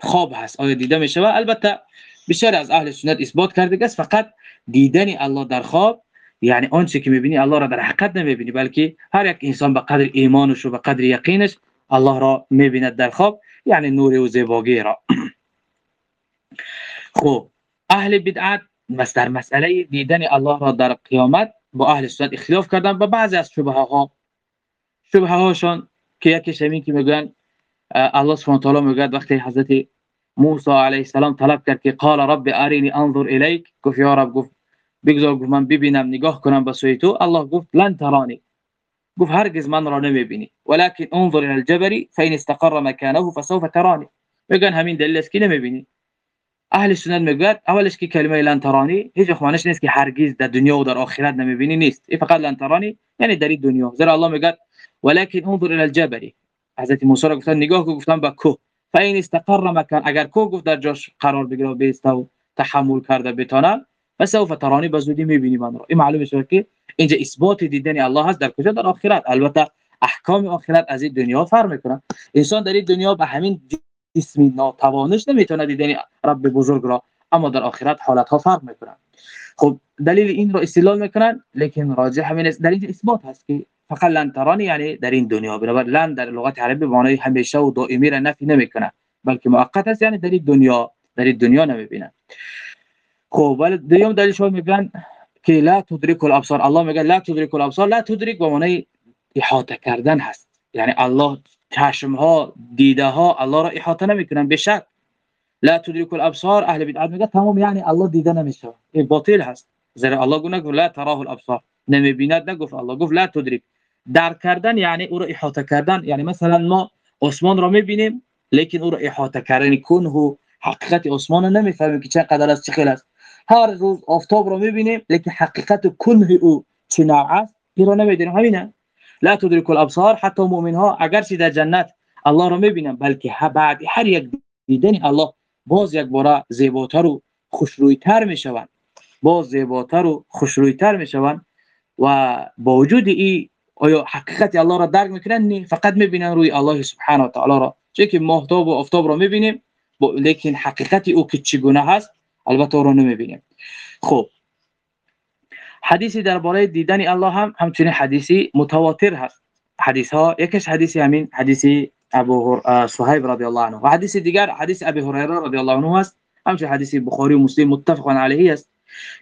خواب هست آیا دیده میشه البته بسیار از اهل سنت اثبات کرده است فقط دیدن الله در خواب یعنی آنچه که می‌بینی الله را در حقیقت نمی‌بینی بلکه هر یک انسان به قدر ایمانش و به قدر یقینش الله را می‌بیند در خواب یعنی نور و زیبایی را خب أهل بدعت در مسئلة دیدن الله را در قیامت با أهل سنت اختلاف کردن با بعضی از شبهه ها شبهه هاشون که یکیش همین که میگن الله سبحانه تعالی میگه وقتی حضرت موسی علیه السلام طلب کرد که قال رب ارینی انظر الیک گفت یا رب گفت بگذار گفت من ببینم نگاه کنم به سوی تو. الله گفت لن ترانی. گفت هرگز من را نمی‌بینی. ولكن انظر الى الجبل فان استقر مكانه فسوف تراني میگن همین دلیل است که نمی‌بینی. اهل سنت میگن اولش که کلمه لن ترانی هیچ معنیش نیست که هرگز در دنیا و در آخرت نمی‌بینی نیست. این فقط لن ترانی یعنی در دنیا. زیرا الله میگه ولكن انظر الى الجبل. حضرت موسی را گفتن نگاه کو گفتن به کوه فین استقر مکان اگر کو؟ گفت در جاش قرار بگیره و بیسته و تحمل کرده بتونه فسوف ترانی بزودی می‌بینی من را. این معلومه شد که اینجا اثبات دیدن الله هست در کجا؟ در آخرت. البته احکام آخرت از این دنیا فرق می‌کنه. انسان در این دنیا به همین جسمی ناتوانش نمی‌تونه دیدن رب بزرگ را اما در آخرت حالت ها فرق می‌کنن. خب دلیل این رو استدلال می‌کنن لیکن راجح همین در اینجا اثبات هست که فقط لن ترانی یعنی در این دنیا. بنابر لن در لغت عربی به معنای همیشه و دائمی را نفی نمی‌کنه بلکه موقت است یعنی در این دنیا در این دنیا نمی‌بینن خب ولی دیوم دلیل شما میگن که لا تدرک الابصار الله میگه لا تدرک الابصار لا تدرک به معنای احاطه کردن هست. یعنی الله چشم ها دیده ها الله را احاطه نمی‌کنن به شک لا تدرک الابصار اهل بدعت میگه تمام یعنی الله دیده نمیشه این باطل هست. زیرا الله گونه لا تراه الابصار. نمی‌بیند نگفت الله. گفت لا تدرک. درک کردن یعنی او را احاطه کردن. یعنی مثلا ما عثمان را می‌بینیم لیکن او را احاطه کردن. کنه حقیقت عثمان نمی‌فهمیم که چقدر است چه خیلی است. هر روز آفتاب رو می‌بینیم لیکن حقیقت کنه او چه نوع است؟ این رو نمی‌دونیم همینه. لا تدرک الابصار حتی مؤمن ها اگر در جنت الله رو می‌بینن بلکه بعد هر یک دیدن الله باز یک بار زیباتر و خوشرویتر می‌شوند. باز زیباتر و خوشرویتر می‌شوند. و با وجود این آیا حقیقت الله را درک می‌کنن؟ نه فقط می‌بینن روی الله سبحانه و تعالی را. چه که ماهتاب و آفتاب را می‌بینیم لیکن حقیقت او که چگونه هست؟ البته را نمی‌بینیم. خب. حدیثی درباره دیدن الله هم همچنین حدیثی متواتر هست. حدیث ها یکیش حدیثی همین حدیثی ابو صهیب رضی الله عنه. و حدیث دیگر حدیث ابی هریره رضی الله عنه است همچنین حدیث بخاری و مسلم متفق علیه است.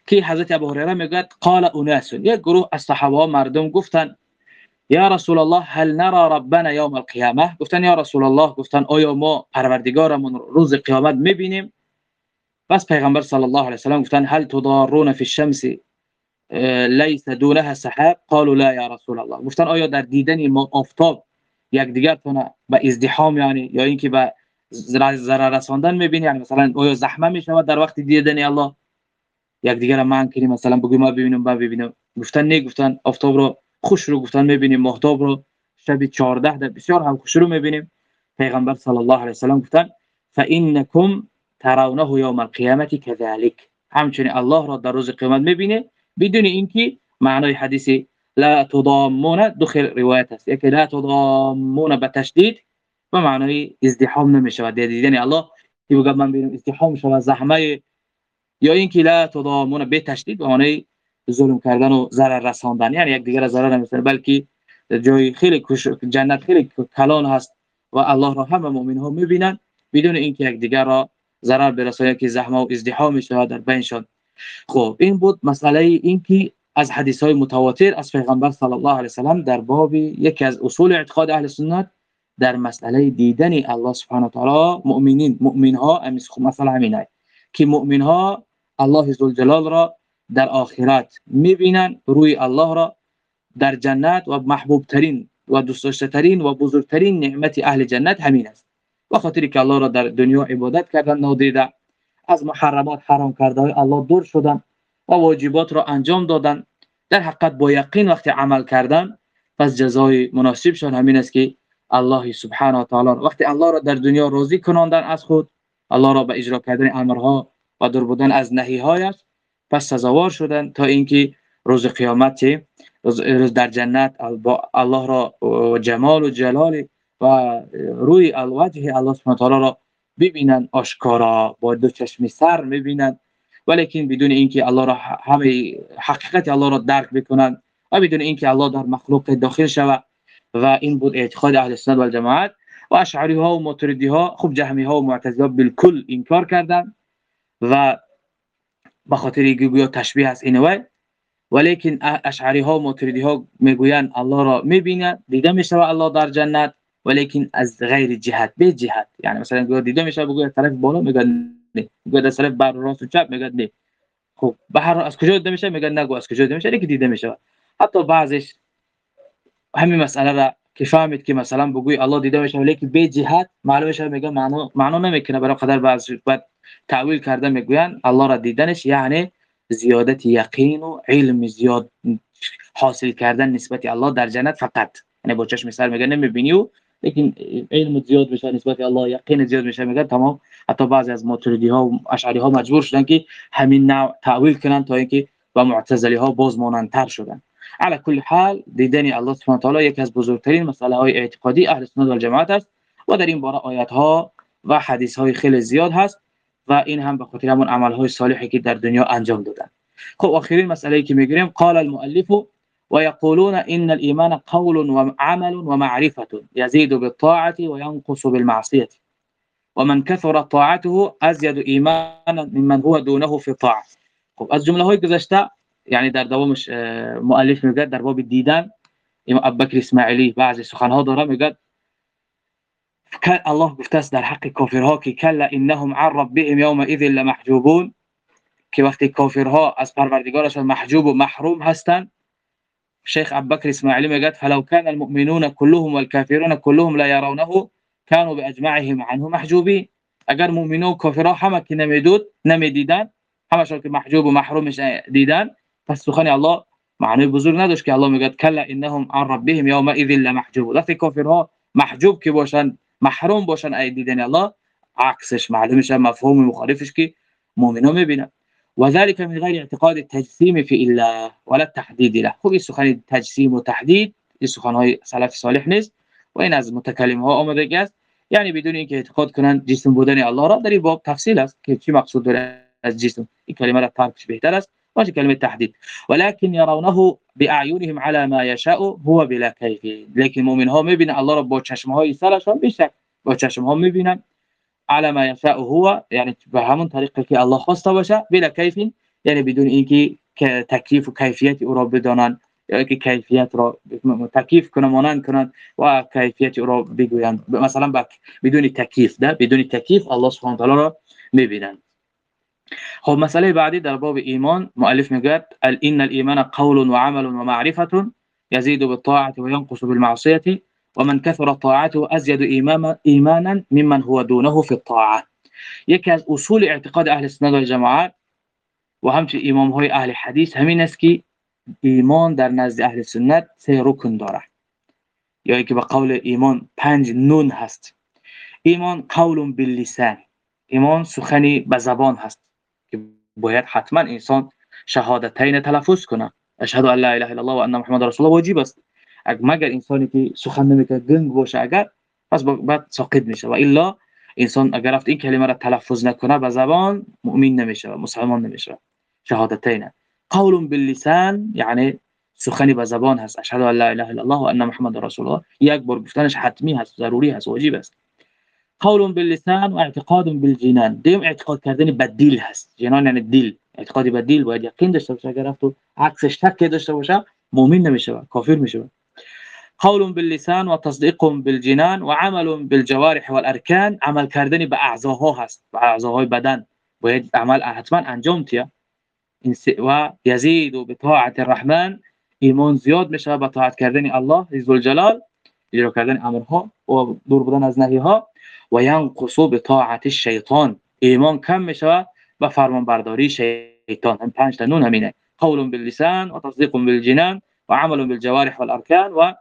که حضرت ابو هریره میگه قال اناس. یک گروه از صحابه مردم گفتن یا رسول الله هل نرى ربنا يوم القيامه گفتن یا رسول الله گفتن آیا ما پروردگارمون روز قیامت می‌بینیم؟ بس پیغمبر صلی الله علیه و سلم گفتن هل تضارون في الشمس ليس دونها سحاب؟ قالوا لا یا رسول الله. گفتن آیا در دیدن آفتاب یک دیگر تونه به ازدحام یعنی یا اینکه به ضرر رساندن میبینی؟ یعنی مثلا آیا زحمه میشود در وقت دیدن الله؟ یک دیگر من کنی مثلا بگو ما ببینم با ببینم گفتن نه گفتن آفتاب رو خوش رو گفتن میبینیم مهتاب رو شب 14 در بسیار هم خوش رو میبینیم. پیغمبر صلی الله علیه و سلم گفتن فانکم ترونه یوم القیامت كذلك همچنین الله را در روز قیامت می‌بینه بدون اینکه معنای حدیث لا تضامون دخل روایت است. یکی لا تضامون به تشدید و معنای ازدحام نمیشه دیدن الله که بگم من ببینم ازدحام شود زحمه یا اینکه لا تضامون به تشدید و معنای ظلم کردن و ضرر رساندن. یعنی یک دیگر ضرر نمیرسونه بلکه جای خیلی جنت خیلی کلان هست و الله را همه مؤمن ها می‌بینن بدون اینکه یک دیگر را ضرر برسانه که زحمه و ازدحام شود در بینشان خب این بود مسئله اینکه از حدیث های متواتر از پیغمبر صلی الله علیه وسلم در باب یکی از اصول اعتقاد اهل سنت در مسئله دیدن الله سبحانه و تعالی مؤمنین مؤمن ها مثلا همینه که مؤمن ها الله ذوالجلال را در آخرت می‌بینن روی الله را در جنت و محبوب ترین و دوست ترین و بزرگترین نعمت اهل جنت همین است. و خاطری که الله را در دنیا عبادت کردن نادیده. از محرمات حرام کرده های الله دور شدن و واجبات را انجام دادن. در حقیقت با یقین وقتی عمل کردن پس جزای مناسبشان همین است که الله سبحانه و تعالی وقتی الله را در دنیا راضی کناندن از خود الله را به اجرا کردن امرها و دور بودن از نهیهایش پس سزاوار شدن تا اینکه روز قیامت روز در جنت الله را جمال و جلال و روی الوجه الله سبحانه تعالی را ببینن آشکارا با دو چشم سر می‌بینن. ولیکن بدون اینکه الله را همه حقیقت الله را درک بکنن و بدون اینکه الله در مخلوق داخل شود و این بود اعتقاد اهل سنت و الجماعت و اشعری ها و ماتریدی ها خب جهمی ها و معتزله بالکل انکار کردن و به خاطر گویا تشبیه است اینوی ولیکن اشعری ها و ماتریدی ها می‌گویند الله را می‌بینند دیده می‌شود الله در جنت. ولیکن از غیر جهت به جهت. یعنی مثلا گویا دیده میشه بگوید طرف بالا میگن نه. گویا در طرف بر راست و چپ میگن نه. خب به هر از کجا دیده میشه؟ میگن نگو از کجا دیده میشه که دیده میشه. حتی بعضش همین مسئله را که فهمید که مثلا بگوی الله دیده میشه ولی به جهت معلومه میگه معنا معنا نمی‌کنه. برای قدر بعض بعد تعویل کرده می‌گوین الله را دیدنش یعنی زیادت یقین و علم زیاد حاصل کردن نسبت الله در جنت فقط. یعنی با چشم سر میگه نمی‌بینی و لیکن علم زیاد میشه نسبت الله یقین زیاد میشه. میگه تمام حتی بعضی از ماتریدی ها و اشعری ها مجبور شدن که همین نوع تعویل کنن تا اینکه با معتزلی ها باز مانندتر شدن. على كل حال دیدن الله سبحانه و تعالی یکی از بزرگترین مسئله های اعتقادی اهل سنت و جماعت است و در این باره آیات ها و حدیث های خیلی زیاد هست و این هم به خاطر همون عمل های صالحی که در دنیا انجام دادن. خب آخرین مسئله که می‌گیریم قال المؤلف ويقولون إن الإيمان قول وعمل ومعرفة يزيد بالطاعة وينقص بالمعصية. ومن كثر طاعته أزيد إيمانا ممن هو دونه في الطاعة. خب از جملة های گذشته یعنی در دوامش مؤلف میگه در باب دیدن امام ابوبکر اسماعیلی بعضی سخنها داره میگه الله گفته است در حق کافرها که کلا انهم عن ربهم يومئذ لمحجوبون. که وقتی کافرها از پروردگارشان محجوب و محروم هستند شيخ ابو بكر اسماعيلي میگه فلو كان المؤمنون كلهم والكافرون كلهم لا يرونه كانوا بأجمعهم عنه محجوبين. اگر مؤمنون و کافرها همه که نمیدود نمیدیدن همشون که محجوب و محرومش دیدن پس سخن الله معنی بزرگ نداشت که الله میگه کلا إنهم عن ربهم يومئذ لمحجوب. وقتی کافرها محجوب که باشن محروم باشن ای دیدن الله. عکسش معلوم مفهوم مخالفش که مؤمنان میبینن وذلك من غير اعتقاد التجسيم في الله ولا التحديد له. خب سخن تجسیم و تحدید این سخن های سلف صالح نیست. و این از متکلم ها آمده است یعنی بدون اینکه اعتقاد کنن جسم بودن الله را در این باب تفصیل است که چی مقصود داره از جسم. این کلمه را ترکش بهتر است. باشه كلمه تحديد ولكن يرونه باعينهم على ما يشاء هو بلا كيف لكن مؤمن ها میبینن الله را با چشم های سرشان بیشک با چشم ها میبینن. على ما يشاء هو. يعني به که الله خواسته باشه بلا کیف یعنی بدون اینکه تکلیف و کیفیت أو را بدانن یا که کیفیت را تکلیف کنن مانند کنن و کیفیت أو بگویند مثلا بدون تکلیف ده بدون تکلیف الله سبحانه و تعالی را میبینن خب مسئله بعدی در باب ایمان مؤلف میگه إن الإيمان قول وعمل ومعرفة يزيد بالطاعة وينقص بالمعصية. ومن كثر طاعته أزيد إيمانا ممن هو دونه في الطاعة. یکی أصول اعتقاد أهل سنت و جماعت و همچنین إمام های أهل حدیث همین است که ایمان در نزد أهل سنت سه رکن داره. یا که به پنج نون هست. ایمان قول باللسان. ایمان سخنی به زبان هست که باید حتما انسان شهادتین تلفظ کنه. اشهد ان لا اله الا الله و ان محمد رسول الله واجب است. مگر انسانی که سخن نمی‌کنه گنگ باشه اگر پس بعد ساقط میشه و الا انسان اگر رفت این کلمه را تلفظ نکنه به زبان مؤمن نمیشه و مسلمان نمیشه شهادتین قول باللسان یعنی سخنی به زبان هست اشهد ان لا اله الا الله و ان محمد رسول الله یک بار گفتنش حتمی هست ضروری هست واجب است قول باللسان و اعتقاد بالجنان دیم اعتقاد کردن به دل هست جنان یعنی دل اعتقادی به دل باید یقین داشته باشه اگر تو عکسش شک داشته باشه مؤمن نمیشه کافر میشه قول باللسان و تصدیق بالجنان و عمل بالجوارح والاركان عمل کردن به اعضاها هست. به اعضاهای بدن. باید عمل حتما انجام تیا و یزید و بطاعت الرحمن. ایمان زیاد میشه به طاعت کردن الله عز الجلال اجرا کردن امرها و دور بودن از نهی ها و ینقص بطاعت الشیطان. ایمان کم میشه به فرمان برداری شیطان. هم پنج تا نون همینه. قول باللسان و تصدیق بالجنان و عمل بالجوارح والاركان و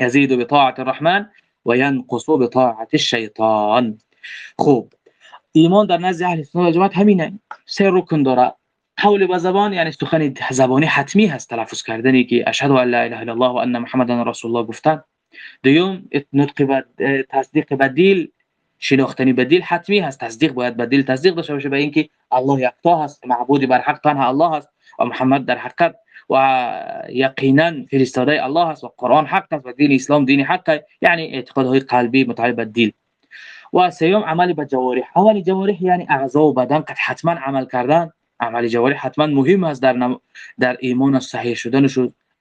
يزيد بطاعة الرحمن و ینقص بطاعة الشیطان خوب. ایمان در نزد أهل سنت و جماعت همینه. سه رکن داره. قول به زبان یعنی سخن زبانی حتمی هست تلفظ کردنی که اشهد ان لا اله الا الله و ان محمد رسول الله گفتن دوم نطق به تصدیق به دل شناختنی به حتمی هست. تصدیق باید به دل تصدیق داشته باشه به اینکه الله یکتا هست معبود بر حق تنها الله هست و محمد در حقیقت و یقینا فرستاده الله هست و قرآن حق است و دین اسلام دین حق یعنی اعتقادهای قلبی متعلق به دل و سیوم عمل به جوارح. عمل جوارح یعنی اعضا و بدن قد حتما عمل کردن. عمل جوارح حتما مهم است در نم... در ایمان صحیح شدنش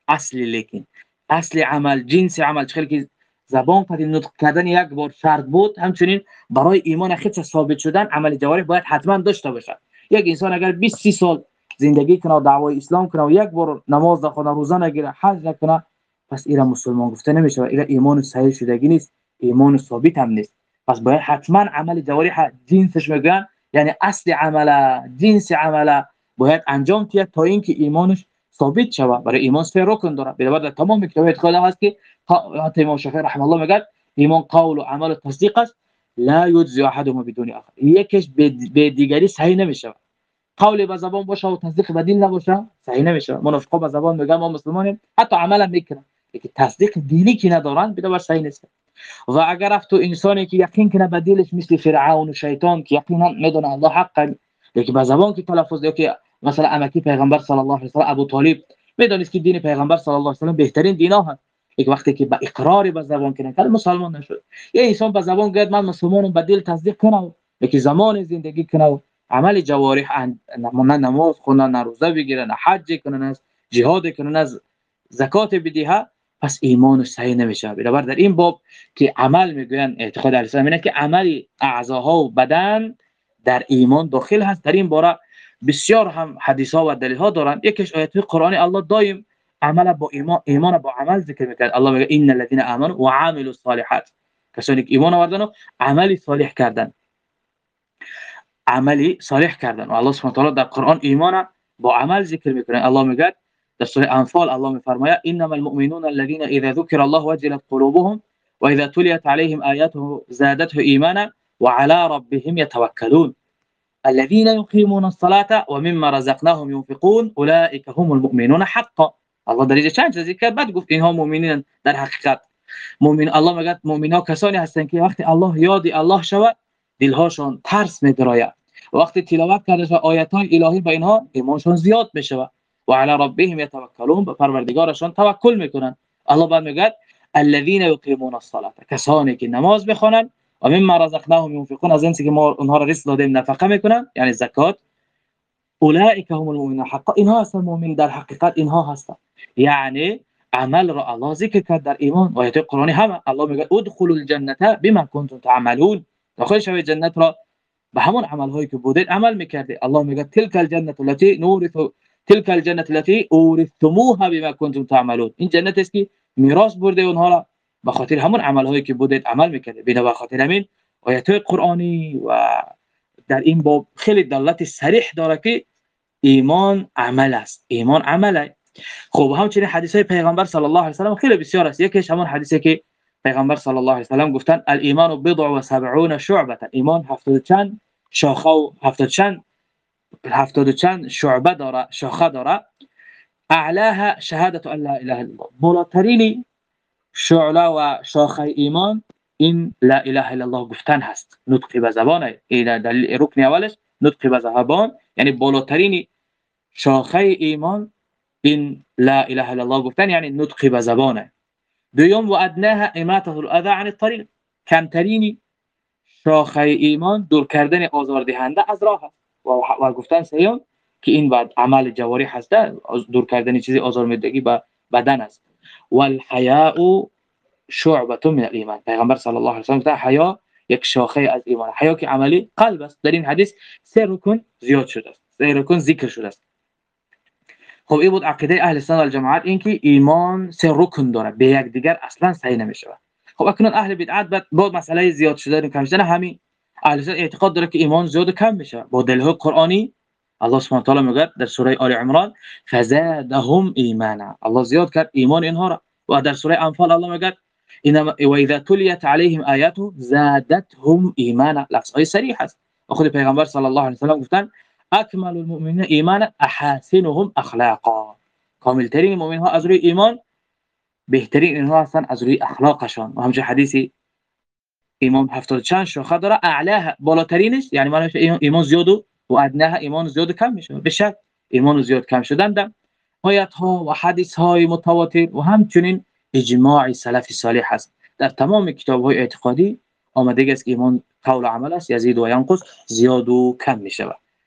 اصلی لیکن. اصل عمل جنس عمل چخیل که زبان قد نطق کردن یک بار شرط بود. همچنین برای ایمان خیلی ثابت شدن عمل جوارح باید حتما داشته باشد. یک انسان اگر 20 30 سال زندگی کنه دعوای اسلام کنه و یک بار نماز نخونه روزه نگیره حج نکنه پس ایرا مسلمان گفته نمیشه و ایرا ایمان صحیح شدگی نیست ایمان ثابت هم نیست. پس باید حتما عمل جوارح جنسش میگن یعنی اصل عمل جنس عمل باید انجام تید تا اینکه ایمانش ثابت شود. برای ایمان سه رکن داره. به در تمام کتاب اعتقاد هست که حتی امام شافعی رحمه الله میگه ایمان قول و عمل تصدیق است لا یجزی احدهما بدون اخر یکیش به دیگری صحیح نمیشه قول به زبان باشه و تصدیق به دل نباشه. صحیح نمیشه. منافقا به زبان میگن ما مسلمانیم. حتی عملا می‌کنن. که تصدیق دینی که ندارن بدون صحیح نیست. و اگر افت انسانی که یقین کنه به دلش مثل فرعون و شیطان که یقینا می‌دونه الله حق لیکن به زبان که تلفظ که مثلا امکی پیغمبر صلی الله علیه و سلم ابو طالب می‌دونست که دین پیغمبر صلی الله علیه و سلم بهترین دینا هست. یک وقتی که به اقرار به زبان کنه کل مسلمان نشد. یه انسان به زبان گفت من مسلمانم به دل تصدیق کنه یکی زمان زندگی کنه عمل جوارح نه نماز خونه نه روزه بگیره نه حج کنه نه جهاد کنه نه زکات بدیه پس ایمانش صحیح نمیشه. بنابر در این باب که عمل می‌گوین اعتقاد اهل اینه که عمل اعضاها و بدن در ایمان داخل هست. در این باره بسیار هم حدیث ها و دلیل ها دارن. یکیش آیت قرآنی الله دایم عمل با ایمان ایمان با عمل ذکر می‌کنه الله میگه ان الذين امنوا وعملوا الصالحات. کسانی که ایمان آوردن و عملی صالح کردن. عملی صالح کردن. و الله سبحانه و تعالی در قرآن ایمان با عمل ذکر میکنه. الله میگه در سوره انفال الله میفرماید انما المؤمنون الذين اذا ذكر الله وجلت قلوبهم وإذا تليت عليهم آياته زادته إيمانا وعلى ربهم يتوكلون. الذين يقيمون الصلاة ومما رزقناهم ينفقون أولئك هم المؤمنون حقا. الله در اینجا چند چیزی بعد گفت اینها مؤمنین در حقیقت. مؤمن الله میگه مؤمنا کسانی هستند که وقتی الله یادی الله شود دلهاشون ترس میدراید وقتی تلاوت کرده آیات های الهی به اینها ایمانشون زیاد میشه و علی ربهم یتوکلون به پروردگارشان توکل می‌کنن. الله بعد میگه الذين يقيمون الصلاه کسانی که نماز بخونن و مما رزقناهم ينفقون از اینکه ما اونها را رزق دادیم نفقه می‌کنن یعنی زکات. اولئک هم المؤمنون حقا. اینها هستن مؤمن در حقیقت اینها هستن. یعنی عمل را الله ذکر کرد در ایمان. و آیات قرآنی هم الله میگه ادخلوا الجنه بما كنتم تعملون. داخل شوید جنت را به همون عمل هایی که بودید عمل می‌کردید الله میگه تلك الجنه التي نورث تلك الجنه التي اورثتموها بما كنتم تعملون. این جنت است که میراث برده اونها را به خاطر همون عمل هایی که بودید عمل می‌کردید بنا به خاطر همین آیات قرآنی و در این باب خیلی دلالت صریح داره که ایمان عمل است. ایمان عمله. خب همچنین حدیث های پیغمبر صلی الله علیه و سلم خیلی بسیار است. یکیش همون حدیثی که پیغمبر صلی الله علیه و سلم گفتن الایمان بضع و 70 شعبة. ایمان 70 چند شاخه و 70 چند 70 چند شعبه داره شاخه داره. اعلاها شهاده ان لا اله الا الله. بالاترین شعله و شاخه ایمان این لا اله الا الله گفتن هست. نطق به زبان این دلیل رکن اولش نطق به زبان. یعنی بالاترین شاخه ایمان این لا اله الا الله گفتن یعنی نطقی به زبانه. دوم و ادناها اماته الاذى عن الطريق. کمترینی شاخه ایمان دور کردن آزاردهنده از راه و, و گفتن سیون که این بعد عمل جواری هسته دور کردن چیزی آزارمیدگی به بدن است. والحیاء شعبه من الايمان پیغمبر صلی الله علیه و سلم حیا یک شاخه از ایمان. حیا که عملی قلب است. در این حدیث سه رکن زیاد شده است. سه رکن ذکر شده است. خب این بود عقیده اهل سنت و جماعت اینکه ایمان سه رکن داره به یک دیگر اصلا صحیح نمیشه خب اکنون اهل بدعت با مسئله زیاد شده و کم شدن همین اهل سنت اعتقاد داره که ایمان زیاد و کم میشه با دلیل قرآنی الله سبحانه و تعالی میگه در سوره آل عمران فزادهم ایمانا. الله زیاد کرد ایمان اینها را. و در سوره انفال الله میگه انما واذا تليت عليهم اياته زادتهم ایمانا. لفظ های صریح است خود پیغمبر صلی الله علیه و سلم گفتن اکمل المؤمنین ایمانا احاسنهم اخلاقا کامل ترین مؤمن ها از روی ایمان بهترین اینها هستن از روی اخلاقشان و همچنین حدیثی امام 70 چند شاخه داره اعلاها بالاترینش یعنی معنیش ایمان زیاد و ادناها ایمان زیاد کم میشه؟ به شک ایمان زیاد کم شدن در آیات ها و حدیث های متواتر و همچنین اجماع سلف صالح است در تمام کتاب های اعتقادی آمده است ایمان قول عمل است یزید و ینقص زیاد و کم میشه.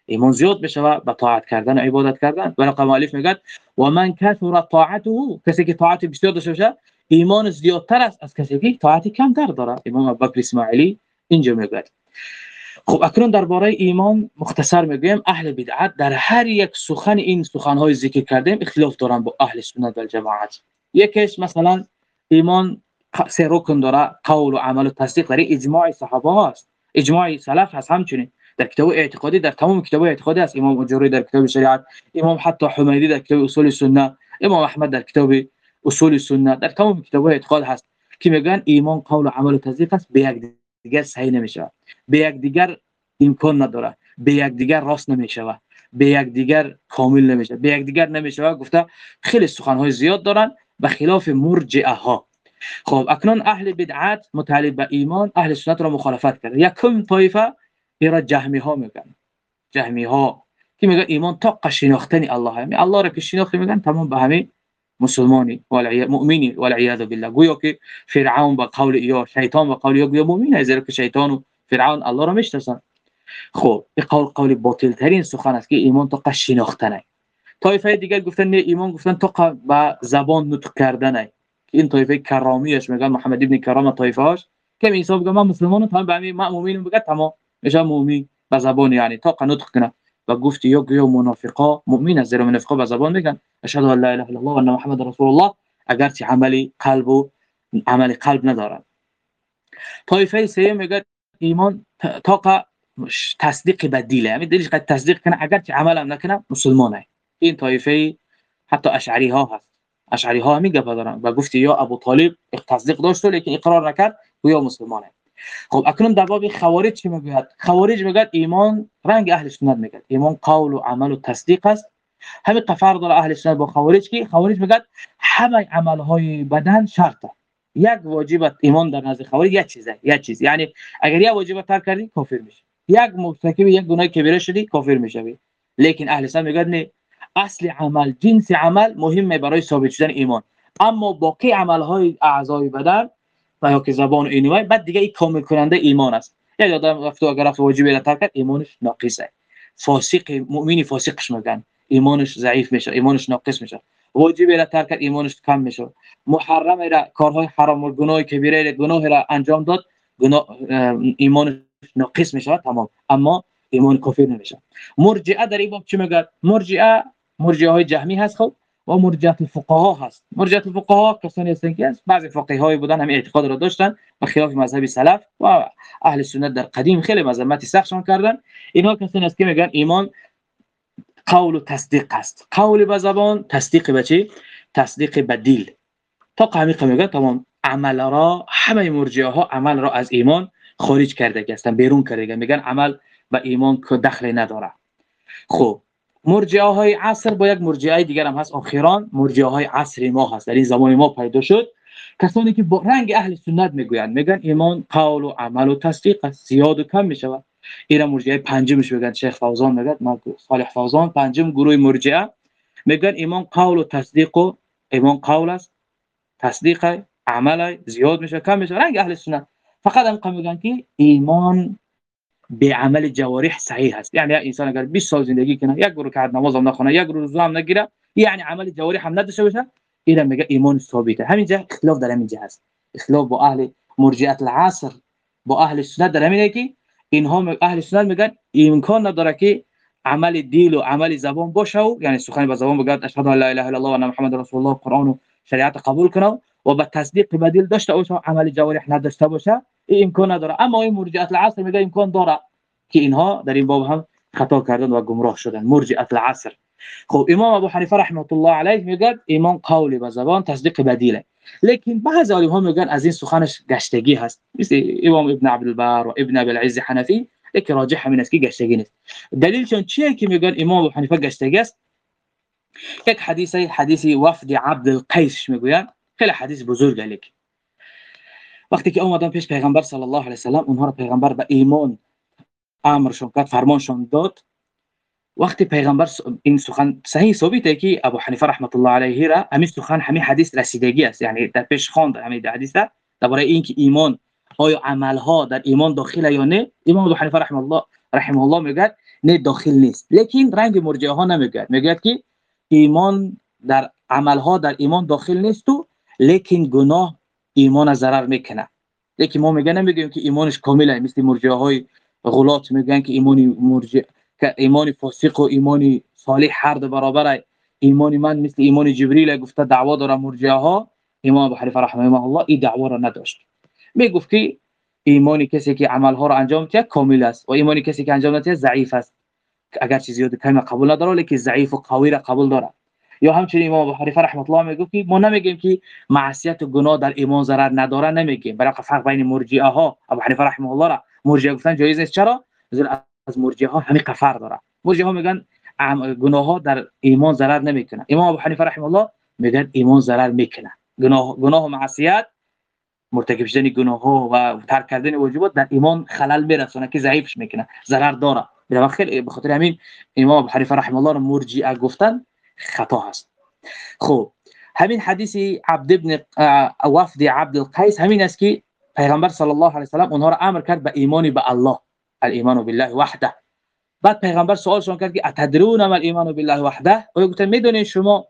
ایمان زیاد بشه و به طاعت کردن و عبادت کردن. ولی مؤلف میگه و من کثر طاعته. کسی که طاعت بسیار داشته باشه ایمان زیادتر است از کسی که طاعت کمتر داره. امام ابوبکر اسماعیلی اینجا میگه. خب اکنون درباره ایمان مختصر میگیم اهل بدعت در هر یک سخن این سخن های ذکر کردیم اختلاف دارن با اهل سنت و جماعت. یکیش مثلا ایمان سه رکن داره قول و عمل و تصدیق. داره اجماع صحابه هست اجماع سلف هست همچنین. در کتاب اعتقادی در تمام کتاب اعتقادی است. امام اجوری در کتاب شریعت امام حتی حمیدی در کتاب اصول سنت امام احمد در کتاب اصول سنت. در تمام کتاب اعتقاد هست که میگن ایمان قول و عمل و تصدیق است به یک دیگر صحیح نمیشه به یک دیگر امکان نداره به یک دیگر راست نمیشه به یک دیگر کامل نمیشه به یک دیگر نمیشه گفته خیلی سخن های زیاد دارن به خلاف مرجئه ها خب اکنون اهل بدعت متعلق به ایمان اهل سنت را مخالفت کرده. یکم طایفه ایرا جهمی ها میگن جهمی ها که میگن ایمان تا شناختن الله همین الله را که شناخت میگن تمام به همین مسلمانی ولی مؤمنی والعیاذ بالله گویا که فرعون با قول یا شیطان با قول یا گویا مؤمن زیرا که شیطان و فرعون الله را می‌شناسن خب این قول قول باطل ترین سخن است که ایمان تا شناختن طایفه دیگر گفتن نه ایمان گفتن تا با زبان نطق کردن این طایفه کرامیش میگن محمد ابن کرام طایفه هاش که عیسی بگه ما مسلمانم تمام به همین مؤمنین بگه تمام میشه مؤمن به زبان یعنی تا نطق کنه. و گفت یا گویا منافقا مؤمن از منافقا به زبان میگن. اشهد ان لا اله الا الله و ان محمد رسول الله. اگرچه عملی قلب و عمل قلب ندارن. طایفه سه میگه ایمان تا تصدیق بدیله. یعنی دلش قد تصدیق کنه اگرچه عمل هم نکنه مسلمانه این طایفه حتی اشعری ها هست. اشعری ها همین گپ دارن و گفت یا ابو طالب تصدیق داشت لیکن اقرار نکرد گویا مسلمانه خب اکنون در باب خوارج چی می‌گوید؟ خوارج میگه ایمان رنگ اهل سنت میگه ایمان قول و عمل و تصدیق است. همین قفر داره اهل سنت با خوارج کی؟ خوارج میگه همه عمل های بدن شرطه یک واجب ایمان در نزد خوارج یک چیزه یک چیز. یعنی اگر یک واجب ترک کردی کافر میشی. یک مرتکب یک گناه کبیره شدی کافر می‌شوی. لیکن اهل سنت میگه نه اصل عمل جنس عمل مهمه برای ثابت شدن ایمان. اما باقی عمل های اعضای بدن و یا که زبان اینوای بعد دیگه این کامل کننده ایمان است. یک آدم رفت اگر رفت واجبی را ترک ایمانش ناقصه. فاسق مؤمنی فاسقش میگن. ایمانش ضعیف میشه ایمانش ناقص میشه. واجبی را ترک ایمانش کم میشه. محرم را کارهای حرام و گناه کبیره گناه را انجام داد گناه ایمانش ناقص میشه تمام. اما ایمان کافر نمیشه. مرجئه در این باب چی میگه؟ مرجئه مرجئه های جهمی هست خب. و مرجعه الفقها هست. مرجعه الفقها کسانی هستند که بعضی فقیهای بودن همین اعتقاد را داشتن و خلاف مذهب سلف و اهل سنت در قدیم خیلی مذمت سختشون کردن. اینها کسانی است که میگن ایمان قول و تصدیق است. قول به زبان تصدیق به چی؟ تصدیق به دل تا قمیقه میگن تمام عمل را همه مرجعه ها عمل را از ایمان خارج کرده هستند بیرون کرده میگن عمل به ایمان که دخل نداره. خب مرجعه های عصر با یک مرجعه دیگر هم هست. آخران مرجعه های عصر ما هست. در این زمان ما پیدا شد. کسانی که با رنگ اهل سنت می‌گویند میگن ایمان قول و عمل و تصدیق است. زیاد و کم می‌شود. اینا مرجعه پنجمش میگن. شیخ فوزان میگه ما صالح فوزان پنجم گروه مرجعه. میگن ایمان قول و تصدیق و ایمان قول است. تصدیق عمل زیاد میشه کم میشه. رنگ اهل سنت. فقط هم میگن که ایمان به عمل جوارح صحیح است یعنی إنسان اگر 20 سال زندگی کنه یک رکعت نماز هم نخونه یک روزه هم نگیره یعنی عمل جوارح هم نداشته باشه اینا میگه ایمان ثابته. همینجا اختلاف در همینجا هست. اختلاف با أهل مرجئه العصر با أهل سنت در همینه که اینها أهل سنت میگن امکان نداره که عمل دیل و عمل زبان باشه و یعنی سخن با زبان بگه اشهد ان لا اله الا الله و محمد رسول الله. قرآن و شریعت قبول کنه. و به تصدیق بدیل داشته باشه عمل جوارح نداشته باشه این امکان نداره. اما این مرجئه العصر میگه امکان داره که اینها در این باب هم خطا کردن و گمراه شدن. مرجئه العصر. خب امام ابو حنیفه رحمه الله علیه میگه ایمان قولی به زبان تصدیق بدیله. لیکن بعضی علما میگن از این سخنش گشتگی هست. مثل امام ابن عبد البر و ابن ابي العز حنفی لیکن راجح همین است که گشتگی نیست. دلیلشون چیه که میگن امام ابو حنیفه گشتگی است؟ یک حدیث حدیث وفد عبد القیس میگویند خیلی حدیث بزرگه لیکن وقتی که اومدن پیش پیغمبر صلی الله علیه و سلام اونها رو پیغمبر به ایمان امرشون کرد فرمانشون داد. وقتی پیغمبر این سخن صحیح ثابته که ابو حنیفه رحمت الله علیه را همین سخن همین حدیث رسیدگی است. یعنی در پیش خواند همین حدیث درباره اینکه ایمان آیا عملها در ایمان داخل یا نه امام ابو حنیفه رحمه الله رحمه الله میگه نه داخل نیست. لیکن رنگ مرجئه ها نمیگه. میگه که ایمان در عملها در ایمان داخل نیست و لیکن گناه ایمان ضرر می‌کنه. لیکن ما میگه نمیگیم که ایمانش کامله مثل مرجئه های غلات میگن که ایمانی مرجع که ایمان فاسق و ایمان صالح هر دو برابر ایمان من مثل ایمان جبریل گفته دعوا داره مرجئه ها امام حنیفه رحمه الله این دعوا را نداشت. می‌گفت که ایمانی کسی که عمل ها را انجام میده کامل است و ایمانی کسی که انجام نمیده ضعیف است. اگر چیزی زیاد کم قبول نداره لیکن ضعیف و قوی را قبول داره. یا همچنین امام ابو حنیفه رحمه الله میگه که ما نمیگیم که معصیت و گناه در ایمان ضرر نداره نمیگیم. برای فرق بین مرجئه ها ابو حنیفه رحمه الله را مرجئه گفتن جایز نیست. چرا؟ از مرجئه ها همین قفر داره. مرجئه ها میگن گناه ها در ایمان ضرر نمی‌کنه امام ابو حنیفه رحمه الله میگن ایمان ضرر می‌کنه گناه گناه و معصیت مرتکب شدن گناه ها و ترک کردن واجبات در ایمان خلل میرسونه که ضعیفش می‌کنه ضرر داره. به خیلی به خاطر همین امام ابو حنیفه رحمه الله مرجئه گفتن. خطأ هست. خب همین حدیث عبد ابن وفد عبد القیس همین است که پیغمبر صلی الله علیه و اونها را أمر کرد به ایمان به الله الايمان بالله وحده. بعد پیغمبر سوالشون کرد که اتدرون ما الايمان بالله وحده؟ و گفتن میدونید شما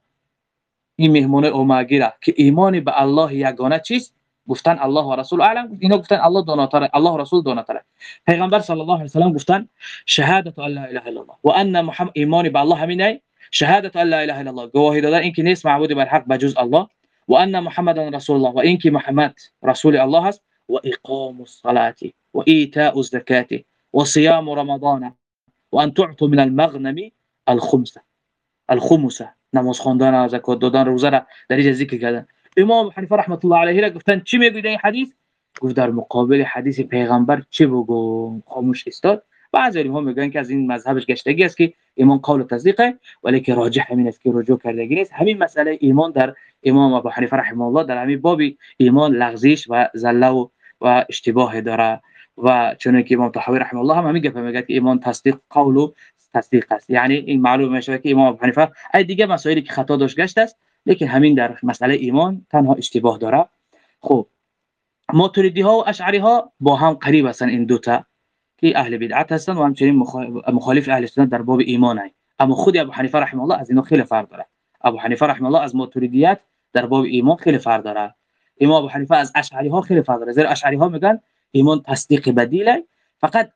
این مهمون اوماگیره که ایمان به الله یگانه چیست؟ گفتن الله و رسول. اعلم اینا گفتن الله دوناتره الله رسول دوناتره. پیغمبر صلی الله علیه و سلام گفتن شهادت ان لا اله الا الله و ان محمد ایمان به الله همینه شهادت أن لا إله إلا الله. گواهی دادن اینکه نیست معبود بر حق بجز الله. و ان محمد رسول الله. و اینکه محمد رسول الله است و اقام الصلاة. و ایتاء الزکات و صيام رمضان. و ان تعطوا من المغنم الخمسه الخمسه نماز خواندن زکات دادن روزه را در اینجا ذکر کردن. امام حنیفه رحمت الله علیه را گفتن چی میگوید این حدیث؟ گفت در مقابل حدیث پیغمبر چی بگو؟ خاموش استاد بعضی علما میگن که از این مذهبش گشتگی است که ایمان قول و تصدیقه ولی که راجح همین است که رجوع کردگی نیست. همین مسئله ایمان در امام ابو حنیفه رحمه الله در همین باب ایمان لغزش و زله و, و اشتباه داره. و چون که امام طحاوی رحمه الله هم همین گپ میگه که ایمان تصدیق قول و تصدیق است. یعنی این معلوم میشه که امام ابو حنیفه ای دیگه مسائلی که خطا داشت گشت است لیکن همین در مسئله ایمان تنها اشتباه داره. خب ماتریدی ها و اشعری ها با هم قریب هستن این دوتا که أهل بدعت هستن و همچنین مخالف أهل سنت در باب ایمان هست اما خود ابو حنیفه رحمه الله از اینو خیلی فرق داره. ابو حنیفه رحمه الله از ماتریدیت در باب ایمان خیلی فرق داره. امام ابو حنیفه از اشعری ها خیلی فرق داره. زیرا اشعری ها میگن ایمان تصدیق بدیله. فقط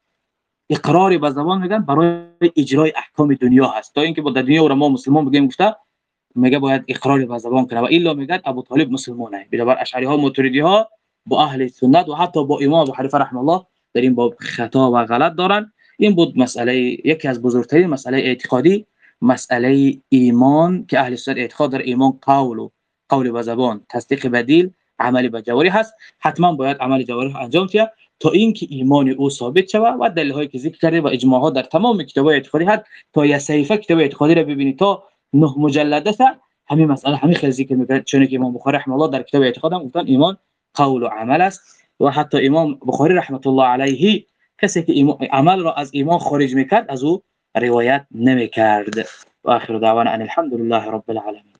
اقرار به زبان میگن برای اجرای احکام دنیا هست. تا اینکه با دنیا و ما مسلمان بگیم گفته میگه باید اقرار به زبان کنه. و الا میگه ابو طالب مسلمانه. بنابر اشعری ها ماتریدی ها با أهل سنت و حتی با امام ابو حنیفه رحمه الله در این باب خطا و غلط دارن. این بود مسئله یکی از بزرگترین مسئله اعتقادی مسئله ایمان که اهل سنت اعتقاد در ایمان قول و قول به زبان تصدیق بدیل عمل به جوارح هست. حتما باید عمل جوارح انجام شه تا اینکه ایمان او ثابت شود و دلیل هایی که ذکر کرده و اجماع ها در تمام کتاب اعتقادی هست. تا یه صحیفه کتاب اعتقادی را ببینید تا نه مجلد است. همین مسئله همین خیلی ذکر می‌کنه. چون که امام بخاری رحمه الله در کتاب اعتقاد هم گفتن ایمان قول و عمل است. و حتی امام بخاری رحمت الله علیه کسی که عمل را از ایمان خارج می‌کرد از او روایت نمی‌کرد وآخر دعوانا أن الحمد لله رب العالمين.